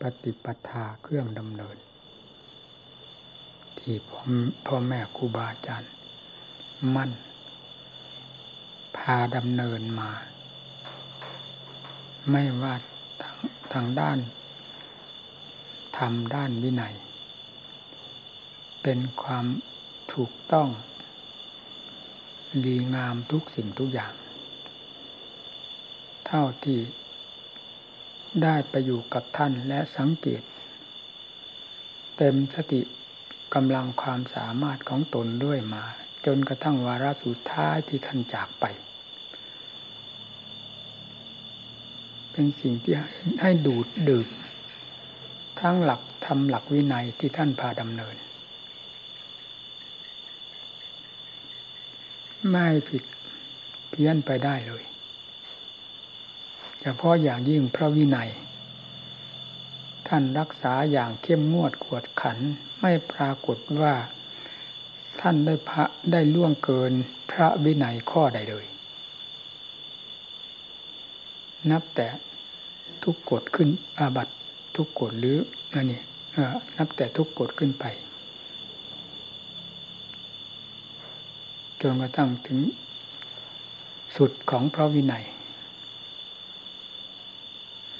ปฏิปทาเครื่องดำเนิน ที่พ่อพ่อแม่ครูบาอาจารย์ มั่น พาดำเนินมา ไม่ว่าทางทางด้านทำด้านวินัย เป็นความถูกต้องดีงามทุกสิ่งทุกอย่าง เท่าที่ ได้ไปอยู่กับท่านและสังเกต เต็มสติกำลังความสามารถของตนด้วยมา จนกระทั่งวาระสุดท้ายที่ท่านจากไป เป็นสิ่งที่ให้ดูดดื่มทั้งหลักทำหลักวินัยที่ท่านพาดำเนิน ไม่ผิดเพี้ยนไปได้เลย ฉพาะอย่างยิ่งพระวินัย ท่านรักษาอย่างเข้มงวดกวดขันไม่ปรากฏว่า ท่านได้พระได้ล่วงเกินพระวินัยข้อใดเลย นับแต่ทุกกฎขึ้นอาบัตทุกกฎหรือนั่นนี่นับแต่ทุกกฎขึ้นไปจนกระทั่งถึงสุดของพระวินัย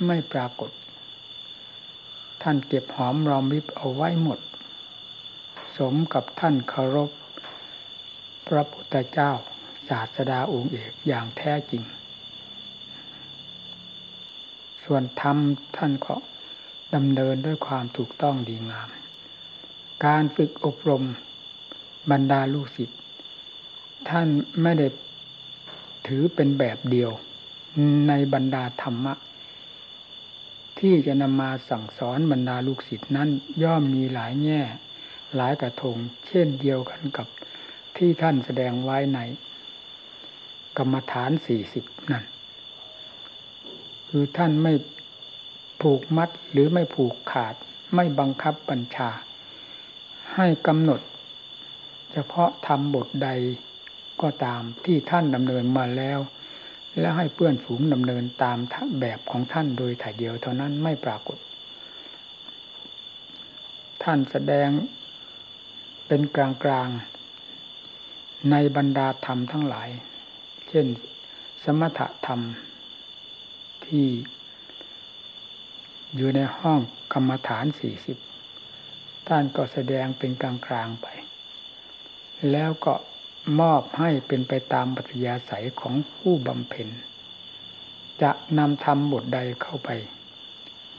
ไม่ปรากฏ ท่านเก็บหอมรอมริบเอาไว้หมด สมกับท่านเคารพ พระพุทธเจ้าศาสดาองค์เอกอย่างแท้จริง ส่วนธรรมท่านก็ดำเนินด้วยความถูกต้องดีงาม การฝึกอบรมบรรดาลูกศิษย์ท่านไม่ได้ถือเป็นแบบเดียวในบรรดาธรรมะ ที่จะนำมาสั่งสอนบรรดาลูกศิษย์นั้น ย่อมมีหลายแง่ หลายกระทง เช่นเดียวกันกับที่ท่านแสดงไว้ในกรรมฐานสี่สิบนั่น คือท่านไม่ผูกมัดหรือไม่ผูกขาดไม่บังคับบัญชา ให้กำหนด เฉพาะทำบทใดก็ตามที่ท่านดำเนินมาแล้ว และให้เพื่อนฝูงดำเนินตามแบบของท่านโดยถ่ายเดียวเท่านั้นไม่ปรากฏ ท่านแสดงเป็นกลางกลางในบรรดาธรรมทั้งหลาย เช่น สมถะธรรมที่อยู่ในห้องกรรมฐานสี่สิบท่านก็แสดงเป็นกลางๆไป แล้วก็ มอบให้เป็นไปตามปัจยาศัยของผู้บำเพ็ญ จะนำธรรมบทใดเข้าไป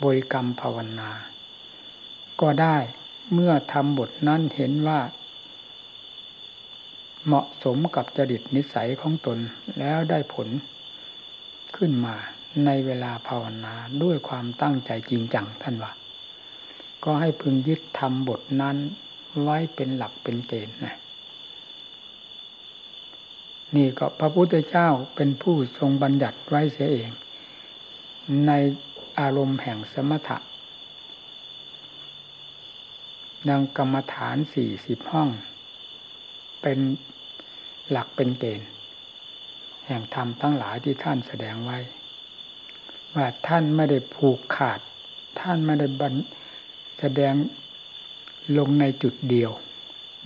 บริกรรมภาวนา ก็ได้เมื่อทำบทนั้นเห็นว่า เหมาะสมกับจริตนิสัยของตนแล้วได้ผลขึ้นมาในเวลาภาวนาด้วยความตั้งใจจริงจังท่านว่า ก็ให้พึงยึดทำบทนั้นไว้เป็นหลักเป็นเกณฑ์นะ นี่ก็พระพุทธเจ้าเป็นผู้ทรงบัญญัติไว้เสียเอง ในอารมณ์แห่งสมถะดังกรรมฐานสี่สิบห้อง เป็นหลักเป็นเกณฑ์ แห่งธรรมทั้งหลายที่ท่านแสดงไว้ ว่าท่านไม่ได้ผูกขาด ท่านไม่ได้บันแสดงลงในจุดเดียว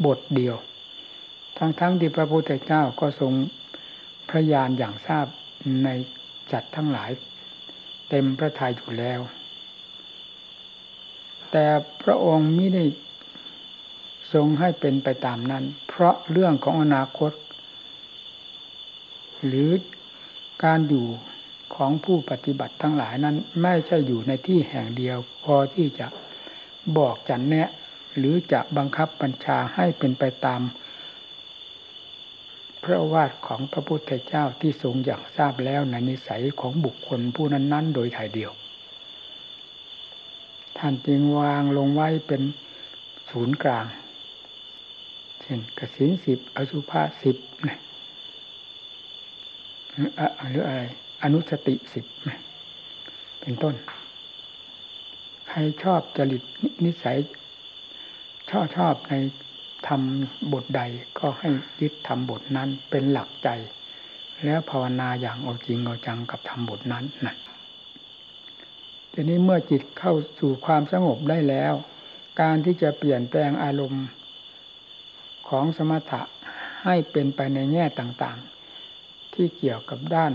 บทเดียว ทั้งๆทที่พระพุทธเจ้าก็ทรงพระญาณอย่างทราบในจัดทั้งหลาย เต็มพระทัยอยู่แล้ว แต่พระองค์ไม่ได้ทรงให้เป็นไปตามนั้น เพราะเรื่องของอนาคต หรือการอยู่ของผู้ปฏิบัติทั้งหลายนั้น ไม่ใช่อยู่ในที่แห่งเดียว พอที่จะบอกจันแนะ หรือจะบังคับบัญชาให้เป็นไปตาม พระวาทของพระพุทธเจ้าที่ทรงอย่างทราบแล้วในนิสัยของบุคคลผู้นั้น ๆ โดยถ่ายเดียว ท่านจึงวางลงไว้เป็นศูนย์กลาง เช่นกสินสิบอสุภาสิบนะหรืออะไรอนุสติสิบเป็นต้น ใครชอบจริตนิสัย ชอบชอบใน ทำบทใดก็ให้ยึดทำบทนั้นเป็นหลักใจ แล้วภาวนาอย่างเอาจริงเอาจังกับทำบทนั้นนะทีนี้เมื่อจิตเข้าสู่ความสงบได้แล้ว การที่จะเปลี่ยนแปลงอารมณ์ของสมถะให้เป็นไปในแง่ต่างๆ ที่เกี่ยวกับด้าน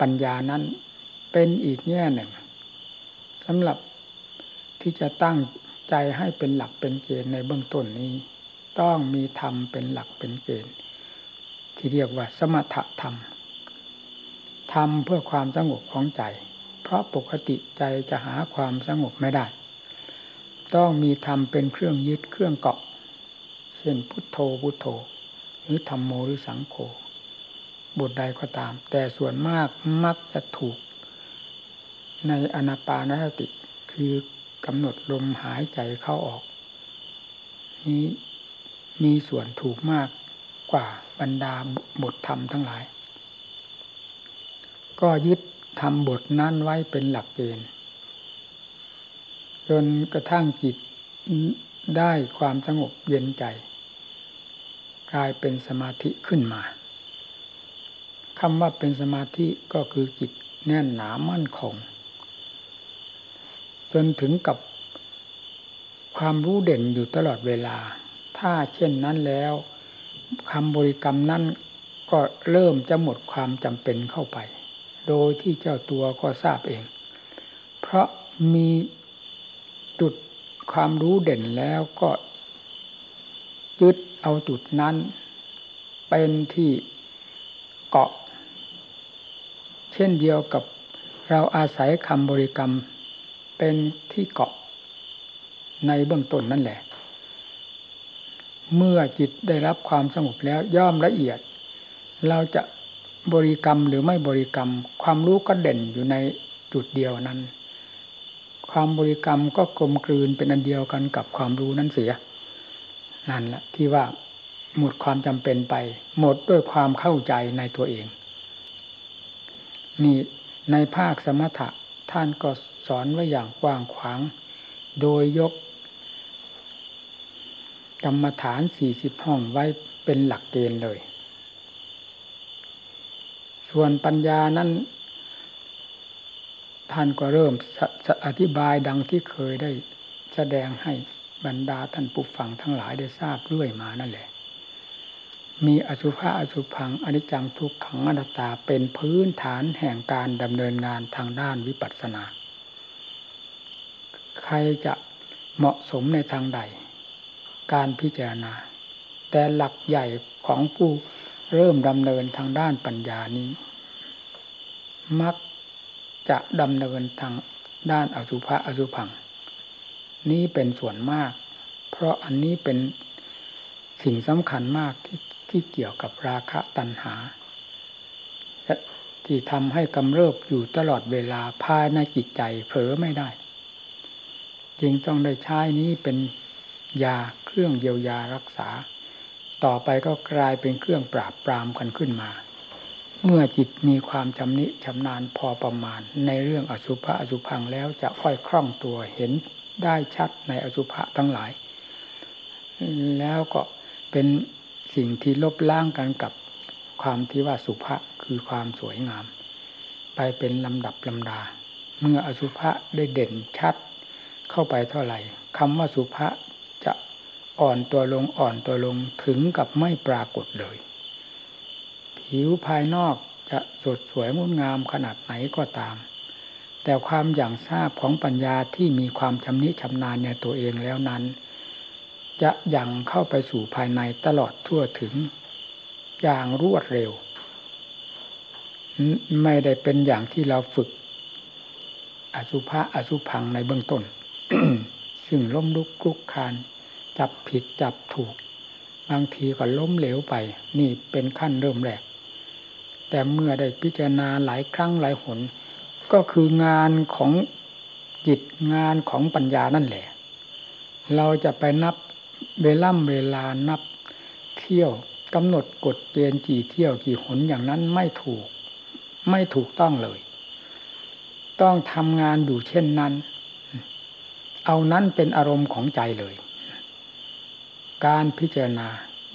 ปัญญานั้นเป็นอีกแง่หนึ่งสำหรับที่จะตั้งใจให้เป็นหลักเป็นเกณฑ์ในเบื้องต้นนี้ ต้องมีธรรมเป็นหลักเป็นเกณฑ์ ที่เรียกว่าสมถะธรรมทำเพื่อความสงบของใจ เพราะปกติใจจะหาความสงบไม่ได้ ต้องมีธรรมเป็นเครื่องยึดเครื่องเกาะ เช่นพุทโธพุทโธ หรือธรรมโมหรือสังโฆบทใดก็ตาม แต่ส่วนมากมักจะถูก ในอนาปานสติคือกำหนดลมหายใจเข้าออก นี้ มีส่วนถูกมากกว่าบรรดาบทธรรมทั้งหลาย ก็ยึดทำบทนั้นไว้เป็นหลักเกณฑ์จนกระทั่งจิตได้ความสงบเย็นใจ กลายเป็นสมาธิขึ้นมาคำว่าเป็นสมาธิก็คือจิตแน่นหนามั่นคงจนถึงกับความรู้เด่นอยู่ตลอดเวลา ถ้าเช่นนั้นแล้วคำบริกรรมนั้นก็เริ่มจะหมดความจำเป็นเข้าไป โดยที่เจ้าตัวก็ทราบเอง เพราะมีจุดความรู้เด่นแล้วก็ยึดเอาจุดนั้น เป็นที่เกาะ เช่นเดียวกับเราอาศัยคำบริกรรมเป็นที่เกาะในเบื้องต้นนั่นแหละ เมื่อจิตได้รับความสงบแล้วย่อมละเอียด เราจะบริกรรมหรือไม่บริกรรม ความรู้ก็เด่นอยู่ในจุดเดียวนั้น ความบริกรรมก็กลมกลืนเป็นอันเดียวกันกับความรู้นั้นเสียนั่นแหละที่ว่าหมดความจำเป็นไป หมดด้วยความเข้าใจในตัวเอง นี่ในภาคสมถะท่านก็สอนไว้อย่างกว้างขวาง โดยยก กรรมฐานสี่สิบห้องไว้เป็นหลักเกณฑ์เลย ส่วนปัญญานั้นท่านก็เริ่มอธิบายดังที่เคยได้แสดงให้บรรดาท่านผู้ฟังทั้งหลายได้ทราบเรื่อยมานั่นแหละ มีอสุภะอสุพังอนิจจังทุกขังอนัตตาเป็นพื้นฐานแห่งการดำเนินงานทางด้านวิปัสสนา ใครจะเหมาะสมในทางใด การพิจารณา แต่หลักใหญ่ของผู้เริ่มดำเนินทางด้านปัญญานี้ มักจะดำเนินทางด้านอสุภะอสุพัง นี้เป็นส่วนมาก เพราะอันนี้เป็นสิ่งสำคัญมากที่ที่เกี่ยวกับราคะตัณหา ที่ทำให้กำเริบอยู่ตลอดเวลาภายในจิตใจเผลอไม่ได้ จึงต้องได้ใช้นี้เป็น ยาเครื่องเยียวยารักษา ต่อไปก็กลายเป็นเครื่องปราบปรามกันขึ้นมา เมื่อจิตมีความชำนิชำนาญพอประมาณ ในเรื่องอสุภะอสุพังแล้วจะค่อยคล่องตัวเห็นได้ชัดในอสุภะทั้งหลาย แล้วก็เป็นสิ่งที่ลบล้างกันกับความที่ว่าสุภะคือความสวยงาม ไปเป็นลำดับลำดา เมื่ออสุภะได้เด่นชัดเข้าไปเท่าไหร่คำว่าสุภะ อ่อนตัวลงอ่อนตัวลงถึงกับไม่ปรากฏเลย ผิวภายนอกจะสดสวยงดงามขนาดไหนก็ตาม แต่ความอย่างทราบของปัญญาที่มีความชำนิชำนาญในตัวเองแล้วนั้น จะยังเข้าไปสู่ภายในตลอดทั่วถึง อย่างรวดเร็ว ไม่ได้เป็นอย่างที่เราฝึก อสุภะอสุพังในเบื้องต้นซึ่งล้มลุกคลุกคาน จับผิดจับถูก บางทีก็ล้มเหลวไป นี่เป็นขั้นเริ่มแรก แต่เมื่อได้พิจารณาหลายครั้งหลายหน ก็คืองานของจิตงานของปัญญานั่นแหละ เราจะไปนับเวล่ำเวลานับเที่ยวกำหนดกฎเกณฑ์กี่เที่ยวกี่หนอย่างนั้นไม่ถูก ไม่ถูกต้องเลย ต้องทำงานอยู่เช่นนั้น เอานั้นเป็นอารมณ์ของใจเลย การพิจารณา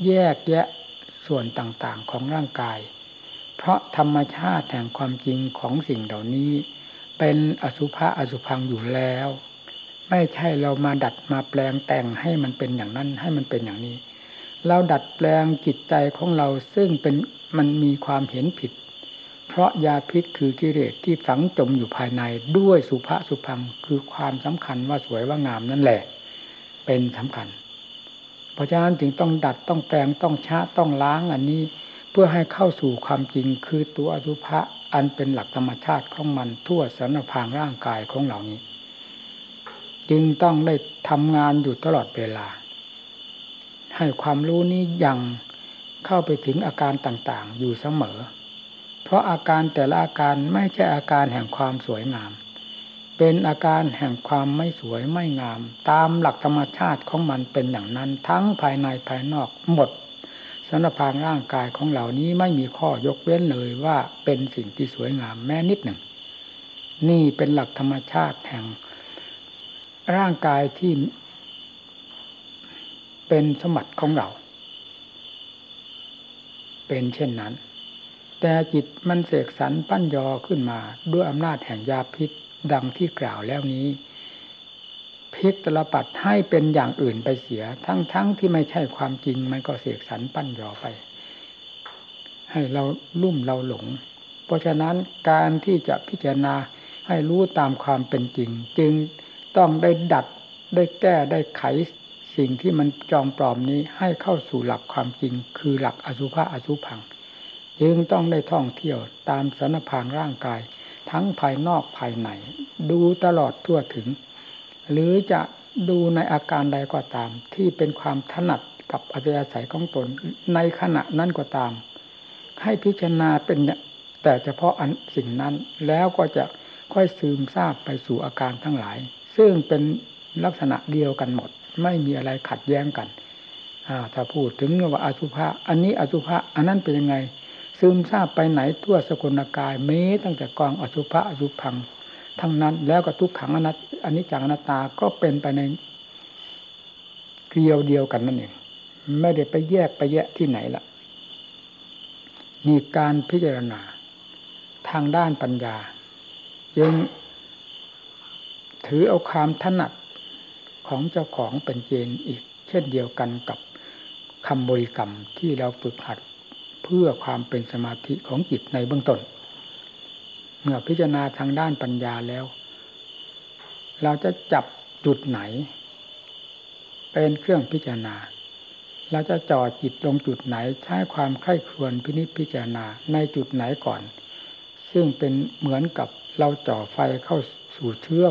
แยกแยะส่วนต่างๆของร่างกาย เพราะธรรมชาติแห่งความจริงของสิ่งเหล่านี้ เป็นอสุภะอสุพังอยู่แล้ว ไม่ใช่เรามาดัดมาแปลงแต่งให้มันเป็นอย่างนั้นให้มันเป็นอย่างนี้ เราดัดแปลงจิตใจของเราซึ่งเป็นมันมีความเห็นผิด เพราะยาพิษคือกิเลสที่ฝังจมอยู่ภายในด้วยสุภะสุพังคือความสำคัญว่าสวยว่างามนั่นแหละ เป็นสำคัญ เพราะฉะนั้นจึงต้องดัดต้องแปลงต้องชะต้องล้างอันนี้ เพื่อให้เข้าสู่ความจริงคือตัวอสุภะอันเป็นหลักธรรมชาติของมันทั่วสารพางร่างกายของเหล่านี้ จึงต้องได้ทำงานอยู่ตลอดเวลา ให้ความรู้นี้ยังเข้าไปถึงอาการต่างๆ อยู่เสมอ เพราะอาการแต่ละอาการไม่ใช่อาการแห่งความสวยงาม เป็นอาการแห่งความไม่สวยไม่งาม ตามหลักธรรมชาติของมันเป็นอย่างนั้น ทั้งภายในภายนอกหมดสารพางร่างกายของเหล่านี้ไม่มีข้อยกเว้นเลยว่าเป็นสิ่งที่สวยงามแม้นิดหนึ่ง นี่เป็นหลักธรรมชาติแห่ง ร่างกายที่เป็นสมบัติของเรา เป็นเช่นนั้น แต่จิตมันเสกสรรปั้นยอขึ้นมาด้วยอำนาจแห่งยาพิษ ดังที่กล่าวแล้วนี้พลิกตลปัดให้เป็นอย่างอื่นไปเสีย ทั้งๆทที่ไม่ใช่ความจริงมันก็เสกสรรปั้นยอไป ให้เราลุ่มเราหลง เพราะฉะนั้นการที่จะพิจารณาให้รู้ตามความเป็นจริง จึงต้องได้ดัดได้แก้ได้ไขสิ่งที่มันจอมปลอมนี้ให้เข้าสู่หลักความจริง คือหลักอสุภะอสุพัง จึงต้องได้ท่องเที่ยวตามสารพางร่างกาย ทั้งภายนอกภายใน ดูตลอดทั่วถึง หรือจะดูในอาการใดก็ตาม ที่เป็นความถนัดกับอัจฉริยของตน ในขณะนั้นก็ตาม ให้พิจารณาเป็นแต่เฉพาะอันสิ่งนั้นแล้วก็จะค่อยซึมซาบไปสู่อาการทั้งหลาย ซึ่งเป็นลักษณะเดียวกันหมด ไม่มีอะไรขัดแย้งกันถ้าพูดถึงว่าอสุภะอันนี้อสุภะอันนั้นเป็นยังไง ซึมซาบไปไหนทั่วสกุลกายเม้ตั้งแต่กองอสุภะอสุพัง ทั้งนั้นแล้วก็ทุกขังอนัตอันนี้จากอนัตตาก็เป็นไปในเกลียวเดียวกันนั่นเองไม่ได้ไปแยกไปแยะที่ไหนละนี่การพิจารณา ทางด้านปัญญายังถือเอาความถนัดของเจ้าของเป็นเจนอีก เช่นเดียวกันกับคำบริกรรมที่เราฝึกหัด เพื่อความเป็นสมาธิของจิตในเบื้องต้น เมื่อพิจารณาทางด้านปัญญาแล้ว เราจะจับจุดไหน เป็นเครื่องพิจารณา เราจะจ่อจิตลงจุดไหนใช้ความไข้ครวนพินิจพิจารณาในจุดไหนก่อน ซึ่งเป็นเหมือนกับเราจ่อไฟเข้าสู่เชื้อ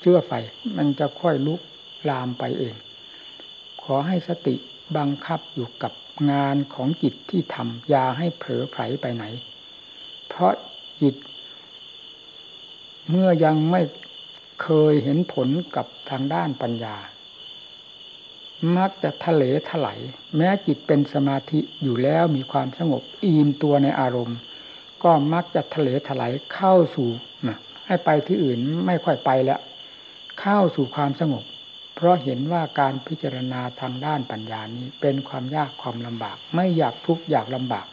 เชื้อไฟ มันจะค่อยลุกลามไปเอง ขอให้สติบังคับอยู่กับ งานของจิตที่ทำอย่าให้เผลอไผลไปไหน เพราะจิต เมื่อยังไม่เคยเห็นผลกับทางด้านปัญญา มักจะทะเลถลายแม้จิตเป็นสมาธิอยู่แล้วมีความสงบอิ่มตัวในอารมณ์ ก็มักจะทะเลถลายเข้าสู่ให้ไปที่อื่นไม่ค่อยไปแล้ว เข้าสู่ความสงบ เพราะเห็นว่าการพิจารณาทางด้านปัญญานี้เป็นความยากความลำบาก ไม่อยากทุกข์อยากลำบาก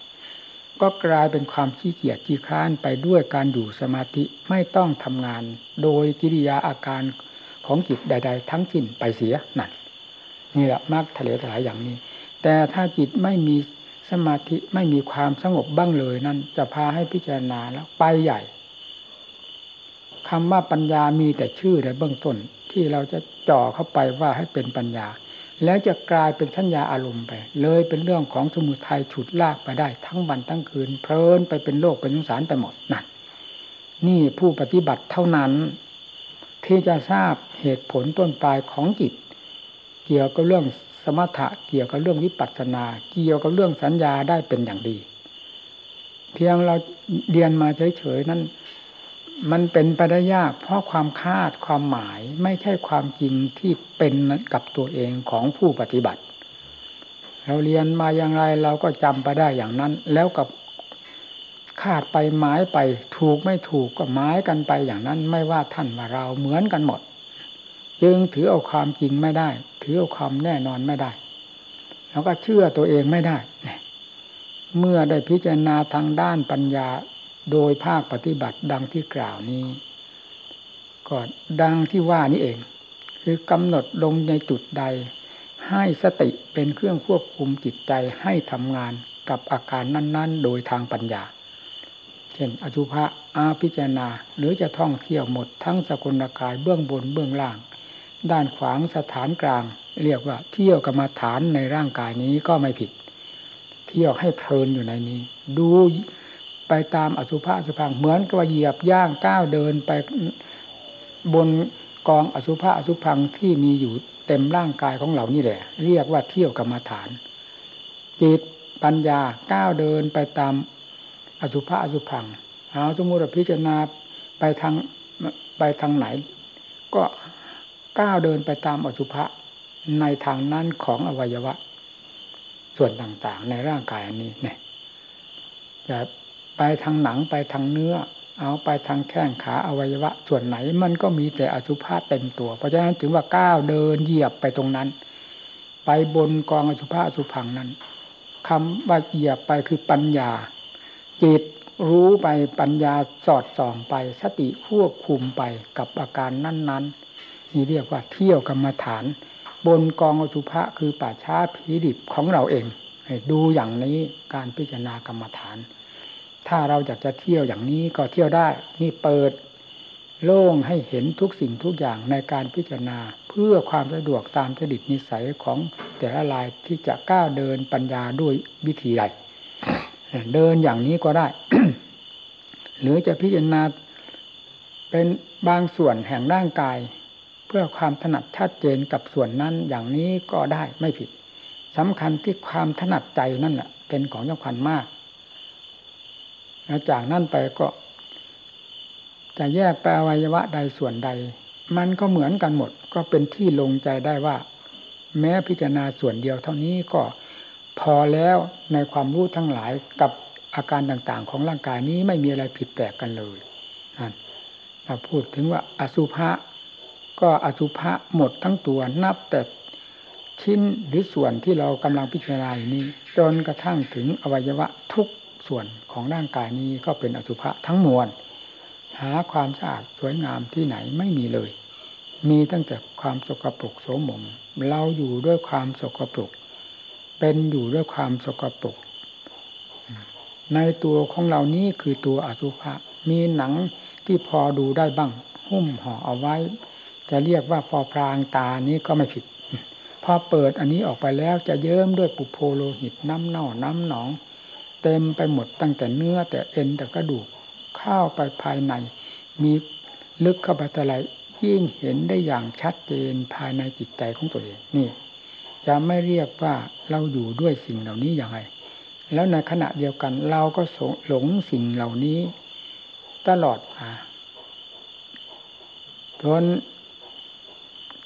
ก็กลายเป็นความขี้เกียจขี้ค้านไปด้วยการอยู่สมาธิไม่ต้องทำงาน โดยกิริยาอาการของจิตใด ๆ ทั้งสิ้นไปเสียนั่นนี่แหละมากทะเลถลายอย่างนี้ แต่ถ้าจิตไม่มีสมาธิไม่มีความสงบบ้างเลยนั่นจะพาให้พิจารณาแล้วไปใหญ่คำว่าปัญญามีแต่ชื่อในเบื้องต้น ที่เราจะจ่อเข้าไปว่าให้เป็นปัญญา แล้วจะกลายเป็นสัญญาอารมณ์ไป เลยเป็นเรื่องของสมุทัยฉุดลากไปได้ ทั้งวันทั้งคืน เพลินไปเป็นโลกเป็นสงสารไปหมดนั่นนี่ผู้ปฏิบัติเท่านั้น ที่จะทราบเหตุผลต้นปลายของจิต เกี่ยวกับเรื่องสมถะเกี่ยวกับเรื่องวิปัสสนา เกี่ยวกับเรื่องสัญญาได้เป็นอย่างดี เพียงเราเรียนมาเฉยๆนั้น มันเป็นไปได้ยาก เพราะความคาดความหมายไม่ใช่ความจริงที่เป็นกับตัวเองของผู้ปฏิบัติ เราเรียนมาอย่างไรเราก็จำไปได้อย่างนั้น แล้วกับคาดไปหมายไปถูกไม่ถูกก็หมายกันไปอย่างนั้น ไม่ว่าท่านว่าเราเหมือนกันหมด จึงถือเอาความจริงไม่ได้ ถือเอาความแน่นอนไม่ได้ แล้วก็เชื่อตัวเองไม่ได้ เมื่อได้พิจารณาทางด้านปัญญา โดยภาคปฏิบัติดังที่กล่าวนี้ก็ดังที่ว่านี้เอง คือกำหนดลงในจุดใด ให้สติเป็นเครื่องควบคุมจิตใจให้ทำงานกับอาการนั้น ๆ โดยทางปัญญา เช่นอสุภะอาพิจารณา หรือจะท่องเที่ยวหมดทั้งสกุลกายเบื้องบนเบื้องล่าง ด้านขวางสถานกลาง เรียกว่าเที่ยวกรรมาฐานในร่างกายนี้ก็ไม่ผิด เที่ยวให้เพลินอยู่ในนี้ ดู ไปตามอสุภะอสุพังเหมือนกับเหยียบย่างก้าวเดินไปบนกองอสุภะอสุพังที่มีอยู่เต็มร่างกายของเรานี่แหละ เรียกว่าเที่ยวกรรมาฐาน จิตปัญญาก้าวเดินไปตามอสุภะอสุพังเอาสมมติพิจารณาไปทางไปทางไหน ก็ก้าวเดินไปตามอสุภะในทางนั้นของอวัยวะ ส่วนต่างๆ ในร่างกายอันนี้เนี่ยจะ ไปทางหนังไปทางเนื้อ เอาไปทางแข้งขาอวัยวะ ส่วนไหนมันก็มีแต่อสุภะเต็มตัว เพราะฉะนั้นถึงว่าก้าวเดินเหยียบไปตรงนั้น ไปบนกองอสุภะอสุพังนั้นคำว่าเหยียบไปคือปัญญา จิตรู้ไปปัญญาสอดส่องไป สติควบคุมไปกับอาการนั้น ๆ นี่เรียกว่าเที่ยวกรรมฐาน บนกองอสุภะคือป่าช้าผีดิบของเราเองดูอย่างนี้การพิจารณากรรมฐาน ถ้าเราอยากจะเที่ยวอย่างนี้ก็เที่ยวได้ นี่เปิด โล่งให้เห็นทุกสิ่งทุกอย่างในการพิจารณา เพื่อความสะดวกตามจดิตนิสัยของแต่ละลายที่จะก้าวเดินปัญญาด้วยวิธีใดเดินอย่างนี้ก็ได้ หรือจะพิจารณาเป็นบางส่วนแห่งร่างกาย เพื่อความถนัดชัดเจนกับส่วนนั้นอย่างนี้ก็ได้ไม่ผิดสำคัญที่ความถนัดใจนั่นแหละเป็นของสำคัญมาก และจากนั้นไปก็จะแยกไปอวัยวะใดส่วนใด มันก็เหมือนกันหมด ก็เป็นที่ลงใจได้ว่า แม้พิจารณาส่วนเดียวเท่านี้ก็พอแล้วในความรู้ทั้งหลายกับอาการต่างๆ ของร่างกายนี้ไม่มีอะไรผิดแปลกกันเลยถ้าพูดถึงว่าอสุภะก็อสุภะหมดทั้งตัวนับแต่ชิ้นหรือส่วนที่เรากำลังพิจารณาอยู่นี้ จนกระทั่งถึงอวัยวะทุก ส่วนของร่างกายนี้ก็เป็นอสุภะทั้งมวล หาความสะอาดสวยงามที่ไหนไม่มีเลย มีตั้งแต่ความสกปรกโสมม เราอยู่ด้วยความสกปรก เป็นอยู่ด้วยความสกปรก ในตัวของเรานี้คือตัวอสุภะมีหนังที่พอดูได้บ้าง หุ้มห่อเอาไว้ จะเรียกว่าพอพรางตานี้ก็ไม่ผิด พอเปิดอันนี้ออกไปแล้วจะเยิ้มด้วยปุโพโลหิตน้ำเน่าน้ำหนอง เต็มไปหมดตั้งแต่เนื้อแต่เอ็นแต่กระดูกเข้าไปภายใน มีลึกเข้าไปแต่ไรยิ่งเห็นได้อย่างชัดเจนภายในจิตใจของตัวเองนี่ จะไม่เรียกว่าเราอยู่ด้วยสิ่งเหล่านี้อย่างไรแล้วในขณะเดียวกันเราก็หลงสิ่งเหล่านี้ ตลอดมาจน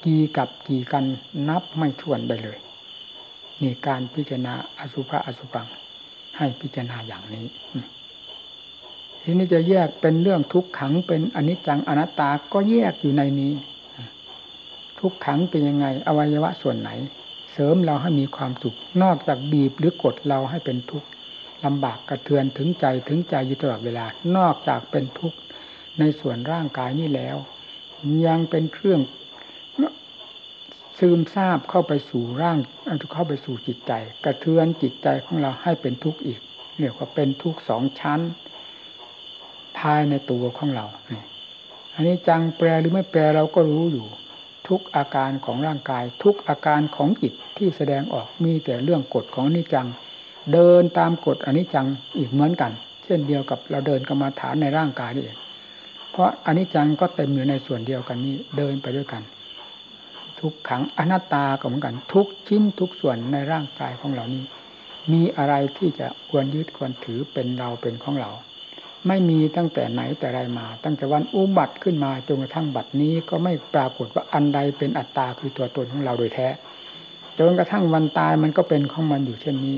กี่กับกี่กันนับไม่ถ้วนได้เลย นี่การพิจารณาอสุภะอสุปัง ให้พิจารณาอย่างนี้ ทีนี้จะแยกเป็นเรื่องทุกขังเป็นอนิจจังอนัตตาก็แยกอยู่ในนี้ ทุกขังเป็นยังไง อวัยวะส่วนไหน เสริมเราให้มีความสุขนอกจากบีบหรือกดเราให้เป็นทุกข์ลำบากกระเทือนถึงใจถึงใจอยู่ตลอดเวลา นอกจากเป็นทุกข์ในส่วนร่างกายนี้แล้ว ยังเป็นเครื่อง ซึมซาบเข้าไปสู่ร่างเข้าไปสู่จิตใจ กระเทือนจิตใจของเราให้เป็นทุกข์อีกเรียกว่าเป็นทุกข์สองชั้น ภายในตัวของเราอันนี้จังแปลหรือไม่แปลเราก็รู้อยู่ ทุกอาการของร่างกาย ทุกอาการของจิตที่แสดงออกมีแต่เรื่องกฎของอนิจจัง เดินตามกฎอนิจจังอีกเหมือนกัน เช่นเดียวกับเราเดินกรรมาฐานในร่างกายนี่เองเพราะอนิจจังก็เต็มอยู่ในส่วนเดียวกันนี้เดินไปด้วยกัน ทุกขังอนัตตาก็เหมือนกัน ทุกชิ้นทุกส่วนในร่างกายของเรานี้ มีอะไรที่จะควรยึดควรถือเป็นเราเป็นของเรา ไม่มีตั้งแต่ไหนแต่ไรมา ตั้งแต่วันอุบัติขึ้นมาจนกระทั่งบัดนี้ก็ไม่ปรากฏว่าอันใดเป็นอัตตาคือตัวตนของเราโดยแท้จนกระทั่งวันตายมันก็เป็นของมันอยู่เช่นนี้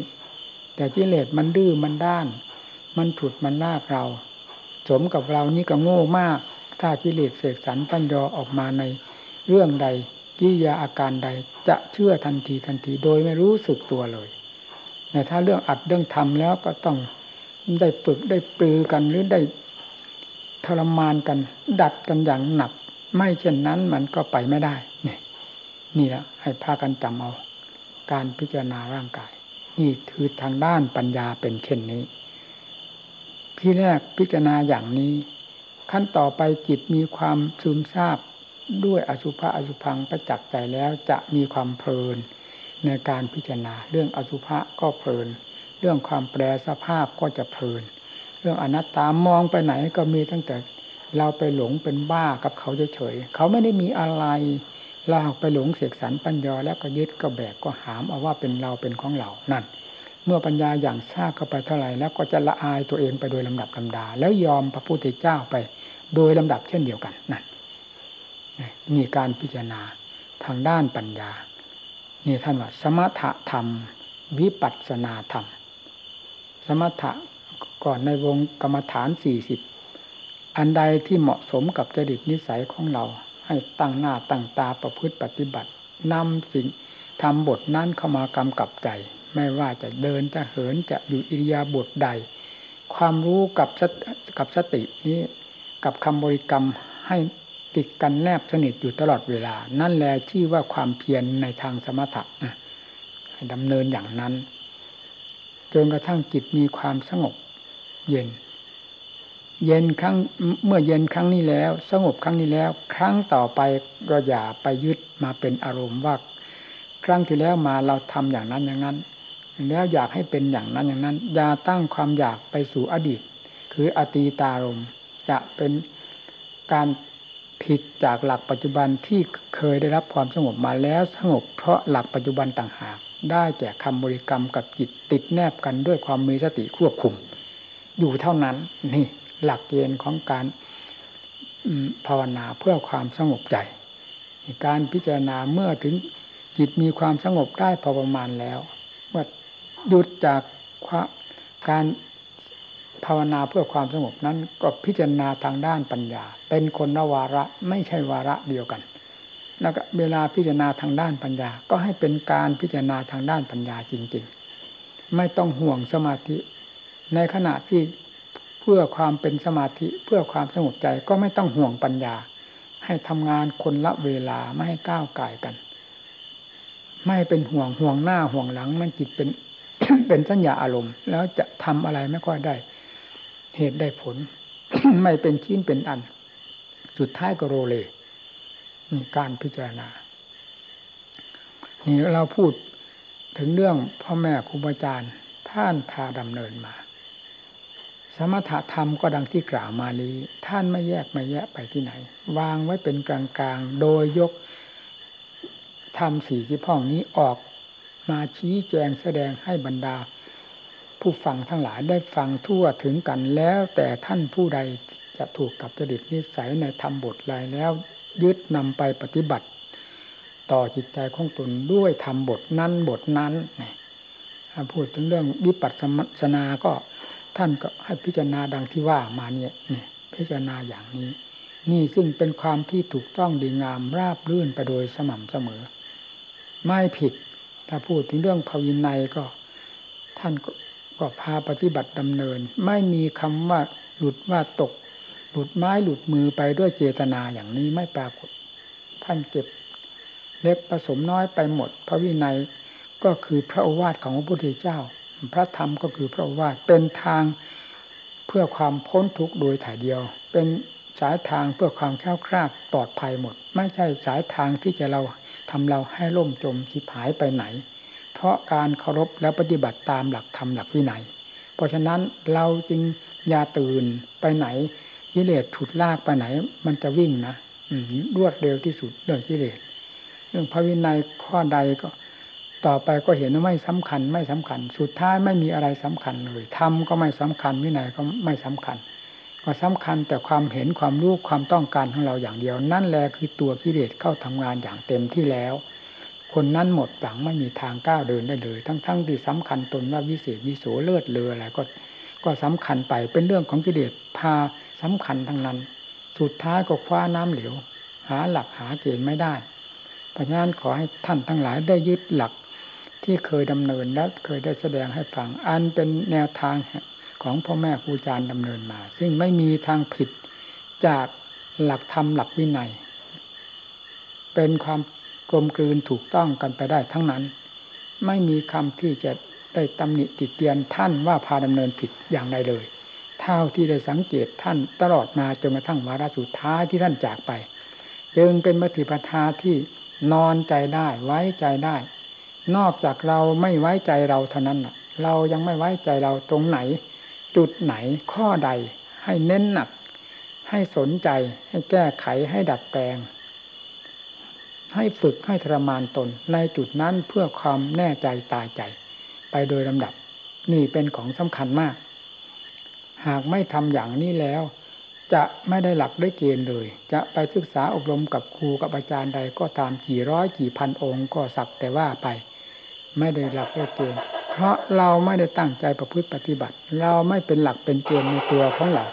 แต่กิเลสมันดื้อมันด้าน มันถุดมันลากเรา สมกับเรานี่ก็โง่มาก ถ้ากิเลสเสกสรรปัญญาออกมาในเรื่องใด กิริยาอาการใดจะเชื่อทันทีทันทีโดยไม่รู้สึกตัวเลยแต่ถ้าเรื่องอัดเรื่องทำแล้วก็ต้องได้ฝึกได้ปลือกันหรือได้ทรมานกัน ดัดกันอย่างหนัก ไม่เช่นนั้นมันก็ไปไม่ได้นี่นี่แหละให้พากันจำเอา การพิจารณาร่างกาย นี่คือทางด้านปัญญาเป็นเช่นนี้ที่แรกพิจารณาอย่างนี้ ขั้นต่อไปจิตมีความซึมซาบ ด้วยอสุภะอสุพังประจักษ์ใจแล้วจะมีความเพลินในการพิจารณา เรื่องอสุภะก็เพลิน เรื่องความแปรสภาพก็จะเพลิน เรื่องอนัตตามองไปไหนก็มีตั้งแต่เราไปหลงเป็นบ้ากับเขาเฉยๆเขาไม่ได้มีอะไรเราไปหลงเสกสรรปัญญาแล้วก็ยึดก็แบกก็หามเอาว่าเป็นเราเป็นของเรานั่น เมื่อปัญญาอย่างทราบเข้าไปเท่าไหร่แล้วก็จะละอายตัวเองไปโดยลำดับลาดา แล้วยอมพระพุทธเจ้าไปโดยลำดับเช่นเดียวกันนั่น มีการพิจารณาทางด้านปัญญา นี่ท่านว่า สมถะธรรม วิปัสสนาธรรม สมถะก่อนในวงกรรมฐานสี่สิบอันใดที่เหมาะสมกับจริตนิสัยของเรา ให้ตั้งหน้าตั้งตาประพฤติปฏิบัตินำสิ่งทำบทนั้นเข้ามากำกับใจ ไม่ว่าจะเดินจะเหินจะอยู่อิริยาบถใด ความรู้กับกับสตินี้กับคำบริกรรมให้ ติดกันแนบสนิทอยู่ตลอดเวลา นั่นแหละชื่อว่าความเพียรในทางสมถะดำเนินอย่างนั้นจนกระทั่งจิตมีความสงบ เย็น เย็นครั้งเมื่อเย็นครั้งนี้แล้ว สงบครั้งนี้แล้ว ครั้งต่อไปเราอย่าไปยึดมาเป็นอารมณ์ว่า ครั้งที่แล้วมาเราทำอย่างนั้นอย่างนั้น แล้วอยากให้เป็นอย่างนั้นอย่างนั้น อย่าตั้งความอยากไปสู่อดีต คืออตีตารมจะเป็นการ ผิดจากหลักปัจจุบันที่เคยได้รับความสงบมาแล้วสงบเพราะหลักปัจจุบันต่างหาก ได้แก่คำบริกรรมกับจิตติดแนบกันด้วยความมีสติควบคุม อยู่เท่านั้นนี่หลักเกณฑ์ของการภาวนาเพื่อความสงบใจ การพิจารณาเมื่อถึงจิตมีความสงบได้พอประมาณแล้วเมื่อหยุดจากการ ภาวนาเพื่อความสงบนั้นก็พิจารณาทางด้านปัญญา เป็นคนนวาระไม่ใช่วาระเดียวกัน แล้วก็เวลาพิจารณาทางด้านปัญญา ก็ให้เป็นการพิจารณาทางด้านปัญญาจริง ๆ ไม่ต้องห่วงสมาธิ ในขณะที่เพื่อความเป็นสมาธิเพื่อความสงบใจก็ไม่ต้องห่วงปัญญา ให้ทำงานคนละเวลาไม่ให้ก้าวไก่กัน ไม่เป็นห่วงห่วงหน้าห่วงหลังมันจิตเป็นเป็นสัญญาอารมณ์ แล้วจะทำอะไรไม่ค่อยได้ เหตุได้ผล ไม่เป็นชิ้นเป็นอัน สุดท้ายก็โรเลนี่การพิจารณา นี่เราพูดถึงเรื่องพ่อแม่ครูบาอาจารย์ท่านพาดำเนินมา สมถะธรรมก็ดังที่กล่าวมานี้ ท่านไม่แยกไม่แยะไปที่ไหน วางไว้เป็นกลางๆ โดยยกธรรมสี่ที่พ่องนี้ออกมาชี้แจงแสดงให้บรรดา ผู้ฟังทั้งหลายได้ฟังทั่วถึงกันแล้วแต่ท่านผู้ใดจะถูกกับจริตนิสัยในธรรมบทลายแล้ว ยึดนำไปปฏิบัติ ต่อจิตใจของตนด้วยธรรมบทนั้นบทนั้นพูดถึงเรื่องวิปัสสนาก็ท่านก็ให้พิจารณาดังที่ว่ามาเนี่ยเนี่ยพิจารณาอย่างนี้ นี่ซึ่งเป็นความที่ถูกต้องดีงามราบรื่นไปโดยสม่ำเสมอ ไม่ผิด ถ้าพูดถึงเรื่องภาวินัยก็ ท่าน ก็พาปฏิบัติดำเนิน ไม่มีคำว่าหลุดว่าตก หลุดไม้หลุดมือไปด้วยเจตนาอย่างนี้ไม่ปรากฏ ท่านเก็บเล็กผสมน้อยไปหมด พระวินัยก็คือพระโอวาทของพระพุทธเจ้า พระธรรมก็คือพระว่าเป็นทางเพื่อความพ้นทุกข์โดยถ่ายเดียว เป็นสายทางเพื่อความแคล้วคลาดปลอดภัยหมด ไม่ใช่สายทางที่จะเราทำเราให้ล่มจมชิบหายไปไหน ราะการเคารพและปฏิบัติตามหลักธรรมหลักวินัย เพราะฉะนั้นเราจึงอย่าตื่นไปไหนกิเลสถุดลากไปไหน มันจะวิ่งนะรวดเร็วที่สุดเรื่องกิเลสเรื่องพระวินัยข้อใดก็ ต่อไปก็เห็นว่าไม่สำคัญ ไม่สำคัญ สุดท้ายไม่มีอะไรสำคัญเลยทำก็ไม่สำคัญวินัยก็ไม่สำคัญ ก็สำคัญแต่ความเห็นความรู้ความต้องการของเราอย่างเดียว นั่นแหละคือตัวกิเลสเข้าทำงานอย่างเต็มที่แล้ว คนนั้นหมดหลังไม่มีทางก้าวเดินได้เลย ทั้งๆทที่สำคัญตนว่าวิเศษวิโสเลิศเลืออะไรก็ก็สำคัญไปเป็นเรื่องของกิเลสพาสำคัญทั้งนั้น สุดท้ายก็คว้าน้ำเหลว หาหลักหาเกณฑ์ไม่ได้เพราะฉะนั้นขอให้ท่านทั้งหลายได้ยึดหลักที่เคยดำเนินและเคยได้แสดงให้ฟังอันเป็นแนวทางของพ่อแม่ครูอาจารย์ดำเนินมา ซึ่งไม่มีทางผิดจากหลักธรรมหลักวินัย เป็นความ ลมกลืนถูกต้องกันไปได้ทั้งนั้น ไม่มีคำที่จะได้ตำหนิติเตียนท่านว่าพาดำเนินผิดอย่างใดเลย เท่าที่ได้สังเกตท่านตลอดมาจนกระทั่งวาระสุดท้ายที่ท่านจากไป จึงเป็นมติปทาที่นอนใจได้ไว้ใจได้ นอกจากเราไม่ไว้ใจเราเท่านั้นเรายังไม่ไว้ใจเราตรงไหน จุดไหนข้อใดให้เน้นหนัก ให้สนใจให้แก้ไขให้ดัดแปลง ให้ฝึกให้ทรมานตนในจุดนั้นเพื่อความแน่ใจตายใจ ไปโดยลำดับ นี่เป็นของสำคัญมาก หากไม่ทำอย่างนี้แล้ว จะไม่ได้หลักได้เกณฑ์เลย จะไปศึกษาอบรมกับครูกับอาจารย์ใดก็ตามกี่ร้อยกี่พันองค์ก็สักแต่ว่าไป ไม่ได้หลักได้เกณฑ์เพราะเราไม่ได้ตั้งใจประพฤติปฏิบัติ เราไม่เป็นหลักเป็นเกณฑ์ในตัวของเรา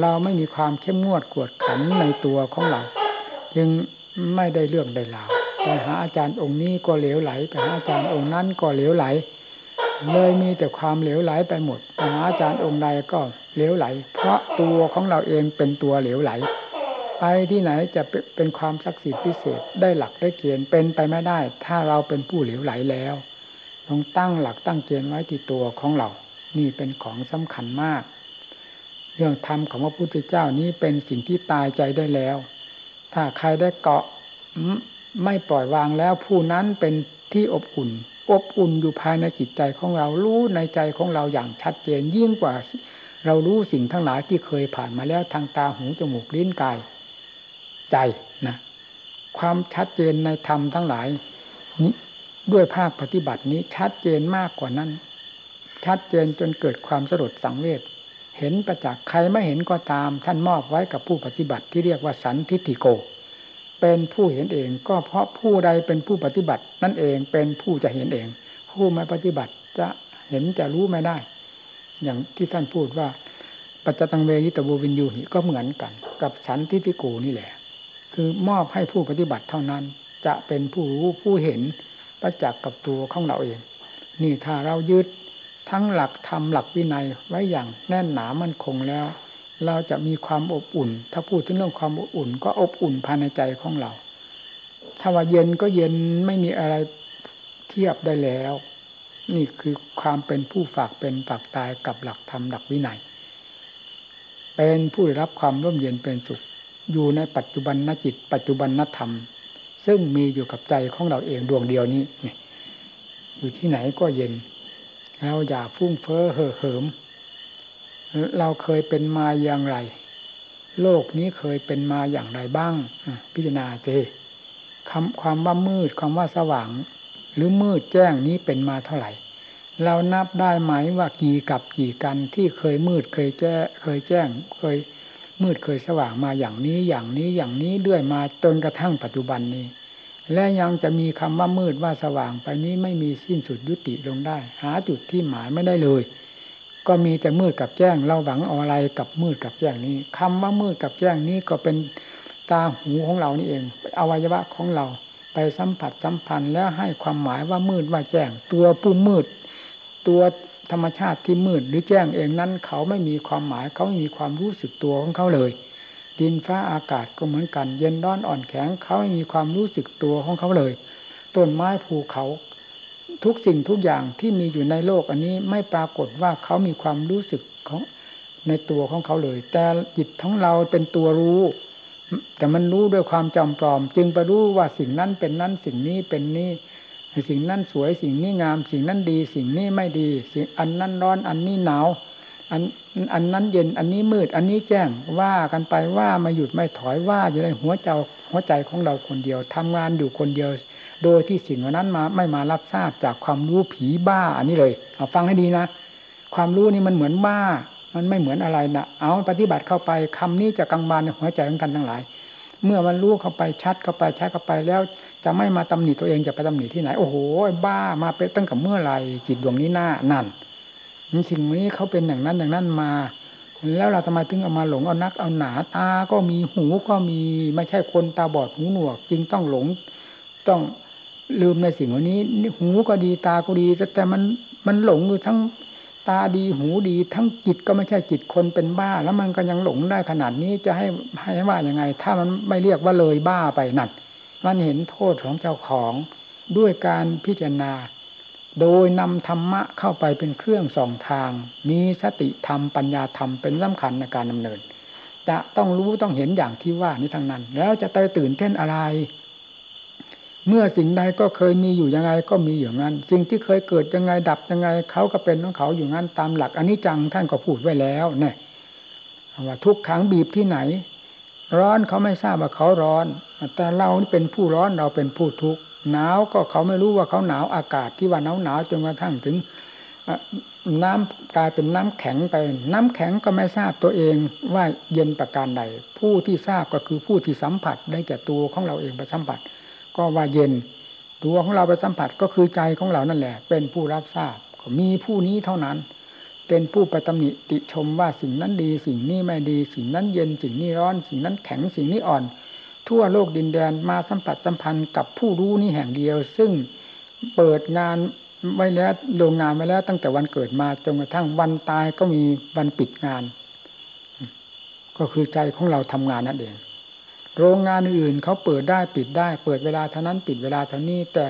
เราไม่มีความเข้มงวดกวดขันในตัวของเรา จึง ไม่ได้เรื่องได้ราวไปหาอาจารย์องค์นี้ก็เหลวไหลไปหาอาจารย์องค์นั้นก็เหลวไหล เลยมีแต่ความเหลวไหลไปหมดไปหาอาจารย์องค์ใดก็เหลวไหล เพราะตัวของเราเองเป็นตัวเหลวไหล ไปที่ไหนจะเป็นความศักดิ์สิทธิ์พิเศษได้หลักได้เกณฑ์เป็นไปไม่ได้ ถ้าเราเป็นผู้เหลวไหลแล้วต้องตั้งหลักตั้งเกณฑ์ไว้ที่ตัวของเรา นี่เป็นของสำคัญมาก เรื่องธรรมของพระพุทธเจ้านี้เป็นสิ่งที่ตายใจได้แล้ว ถ้าใครได้เกาะไม่ปล่อยวางแล้วผู้นั้นเป็นที่อบอุ่น อบอุ่นอยู่ภายในจิตใจของเรารู้ในใจของเราอย่างชัดเจนยิ่งกว่า เรารู้สิ่งทั้งหลายที่เคยผ่านมาแล้วทางตาหูจมูกลิ้นกาย ใจนะความชัดเจนในธรรมทั้งหลายนี้ด้วยภาคปฏิบัตินี้ชัดเจนมากกว่านั้น ชัดเจนจนเกิดความสลดสังเวช เห็นประจักษ์ใครไม่เห็นก็ตาม ท่านมอบไว้กับผู้ปฏิบัติที่เรียกว่าสันทิติโก เป็นผู้เห็นเองก็เพราะผู้ใดเป็นผู้ปฏิบัติ นั่นเองเป็นผู้จะเห็นเอง ผู้ไม่ปฏิบัติจะเห็นจะรู้ไม่ได้ อย่างที่ท่านพูดว่าปัจจตังเวยิตโววินยูหิก็เหมือนกัน กับสันทิติโกนี่แหละ คือมอบให้ผู้ปฏิบัติเท่านั้น จะเป็นผู้รู้ผู้เห็นประจักษ์กับตัวของเราเอง นี่ถ้าเรายึด ทั้งหลักธรรมหลักวินัยไว้อย่างแน่นหนามั่นคงแล้ว เราจะมีความอบอุ่น ถ้าพูดถึงเรื่องความอบอุ่น ก็อบอุ่นภายในใจของเรา ถ้าว่าเย็นก็เย็นไม่มีอะไรเทียบได้แล้ว นี่คือความเป็นผู้ฝากเป็นฝากตายกับหลักธรรมหลักวินัย เป็นผู้ได้รับความร่มเย็นเป็นสุข อยู่ในปัจจุบันนจิต ปัจจุบันนธรรม ซึ่งมีอยู่กับใจของเราเองดวงเดียวนี้อยู่ที่ไหนก็เย็น เราอย่าฟุ้งเฟ้อเห่อเหิม เราเคยเป็นมาอย่างไร โลกนี้เคยเป็นมาอย่างไรบ้าง พิจารณาเจคำความว่ามืดความว่าสว่าง หรือมืดแจ้งนี้เป็นมาเท่าไหร่ เรานับได้ไหมว่ากี่กับกี่กันที่เคยมืดเคยแจ้เคยแจ้งเคยมืดเคยสว่างมาอย่างนี้อย่างนี้อย่างนี้เรื่อยมาจนกระทั่งปัจจุบันนี้ และยังจะมีคำว่ามืดว่าสว่างไปนี้ไม่มีสิ้นสุดยุติลงได้ หาจุดที่หมายไม่ได้เลย ก็มีแต่มืดกับแจ้ง เราหวังอะไรกับมืดกับแจ้งนี้คำว่ามืดกับแจ้งนี้ก็เป็นตาหูของเรานี่เองอวัยวะของเราไปสัมผัสสัมพันธ์แล้วให้ความหมายว่ามืดว่าแจ้ง ตัวผู้มืด ตัวธรรมชาติที่มืดหรือแจ้งเองนั้น เขาไม่มีความหมายเขาไม่มีความรู้สึกตัวของเขาเลย ดินฟ้าอากาศก็เหมือนกัน เย็นร้อนอ่อนแข็งเขาไม่มีความรู้สึกตัวของเขาเลย ต้นไม้ภูเขา ทุกสิ่งทุกอย่างที่มีอยู่ในโลกอันนี้ไม่ปรากฏว่าเขามีความรู้สึกของในตัวของเขาเลย แต่จิตของเราเป็นตัวรู้ แต่มันรู้ด้วยความจำปลอม จึงไปรู้ว่าสิ่งนั้นเป็นนั้นสิ่งนี้เป็นนี้สิ่งนั้นสวยสิ่งนี้งาม สิ่งนั้นดี สิ่งนี้ไม่ดี สิ่งอันนั้นร้อนอันนี้หนาว อันอันนั้นเย็นอันนี้มืด อันนี้แจ้งว่ากันไปว่ามาหยุดไม่ถอยว่าอยู่ในหัวใจหัวใจของเราคนเดียวทำงานอยู่คนเดียว โดยที่สิ่งนั้นมาไม่มารับทราบจากความรู้ผีบ้า อันนี้เลยเอาฟังให้ดีนะความรู้นี่มันเหมือนบ้า มันไม่เหมือนอะไรนะเอาปฏิบัติเข้าไปคำนี้จะกังวานในหัวใจของท่านทั้งหลาย เมื่อมันรู้เข้าไปชัดเข้าไปชัดเข้าไปแล้วจะไม่มาตำหนิตัวเองจะไปตำหนิที่ไหน โอ้โหบ้ามาเป็นตั้งกับเมื่อไหร่จิตดวงนี้หน้านั่น สิ่งนี้เขาเป็นอย่างนั้นอย่างนั้นมา แล้วเราทำไมถึงเอามาหลงเอานักเอาหนาตาก็มีหูก็มีไม่ใช่คนตาบอดหูหนวก จึงต้องหลง ต้องลืมในสิ่งเหล่านี้หูก็ดีตาก็ดี แต่แต่มันมันหลงอยู่ทั้งตาดีหูดี ทั้งจิตก็ไม่ใช่จิตคนเป็นบ้า แล้วมันก็ยังหลงได้ขนาดนี้จะให้ให้ว่ายังไง ถ้ามันไม่เรียกว่าเลยบ้าไปนั่นมันเห็นโทษของเจ้าของด้วยการพิจารณา โดยนำธรรมะเข้าไปเป็นเครื่องส่องทาง มีสติธรรมปัญญาธรรมเป็นสำคัญในการดำเนิน จะต้องรู้ต้องเห็นอย่างที่ว่านี้ทั้งนั้น แล้วจะไปตื่นเต้นอะไร เมื่อสิ่งใดก็เคยมีอยู่ยังไงก็มีอย่างนั้น สิ่งที่เคยเกิดยังไงดับยังไงเขาก็เป็นของเขาอยู่งั้นตามหลักอันนี้จังท่านก็พูดไว้แล้วเนี่ยว่าทุกขังบีบที่ไหน ร้อนเขาไม่ทราบว่าเขาร้อน แต่เรานี่เป็นผู้ร้อนเราเป็นผู้ทุกข์ หนาวก็เขาไม่รู้ว่าเขาหนาวอากาศที่ว่าหนาวหนาวจนกระทั่งถึงน้ำกลายเป็นน้ำแข็งไป น้ำแข็งก็ไม่ทราบตัวเองว่าเย็นประการใด ผู้ที่ทราบก็คือผู้ที่สัมผัสได้แก่ตัวของเราเองไปสัมผัส ก็ว่าเย็น ตัวของเราไปสัมผัสก็คือใจของเรานั่นแหละ เป็นผู้รับทราบมีผู้นี้เท่านั้น เป็นผู้ไปตำหนิติชมว่าสิ่งนั้นดี สิ่งนี้ไม่ดี สิ่งนั้นเย็นสิ่งนี้ร้อน สิ่งนั้นแข็งสิ่งนี้อ่อน ทั่วโลกดินแดนมาสัมผัสสัมพันธ์กับผู้รู้นี้แห่งเดียว ซึ่งเปิดงานไว้แล้วโรงงานไว้แล้วตั้งแต่วันเกิดมาจนกระทั่งวันตายก็มีวันปิดงาน ก็คือใจของเราทำงานนั่นเอง โรงงานอื่นเขาเปิดได้ปิดได้ เปิดเวลาเท่านั้นปิดเวลาเท่านี้ แต่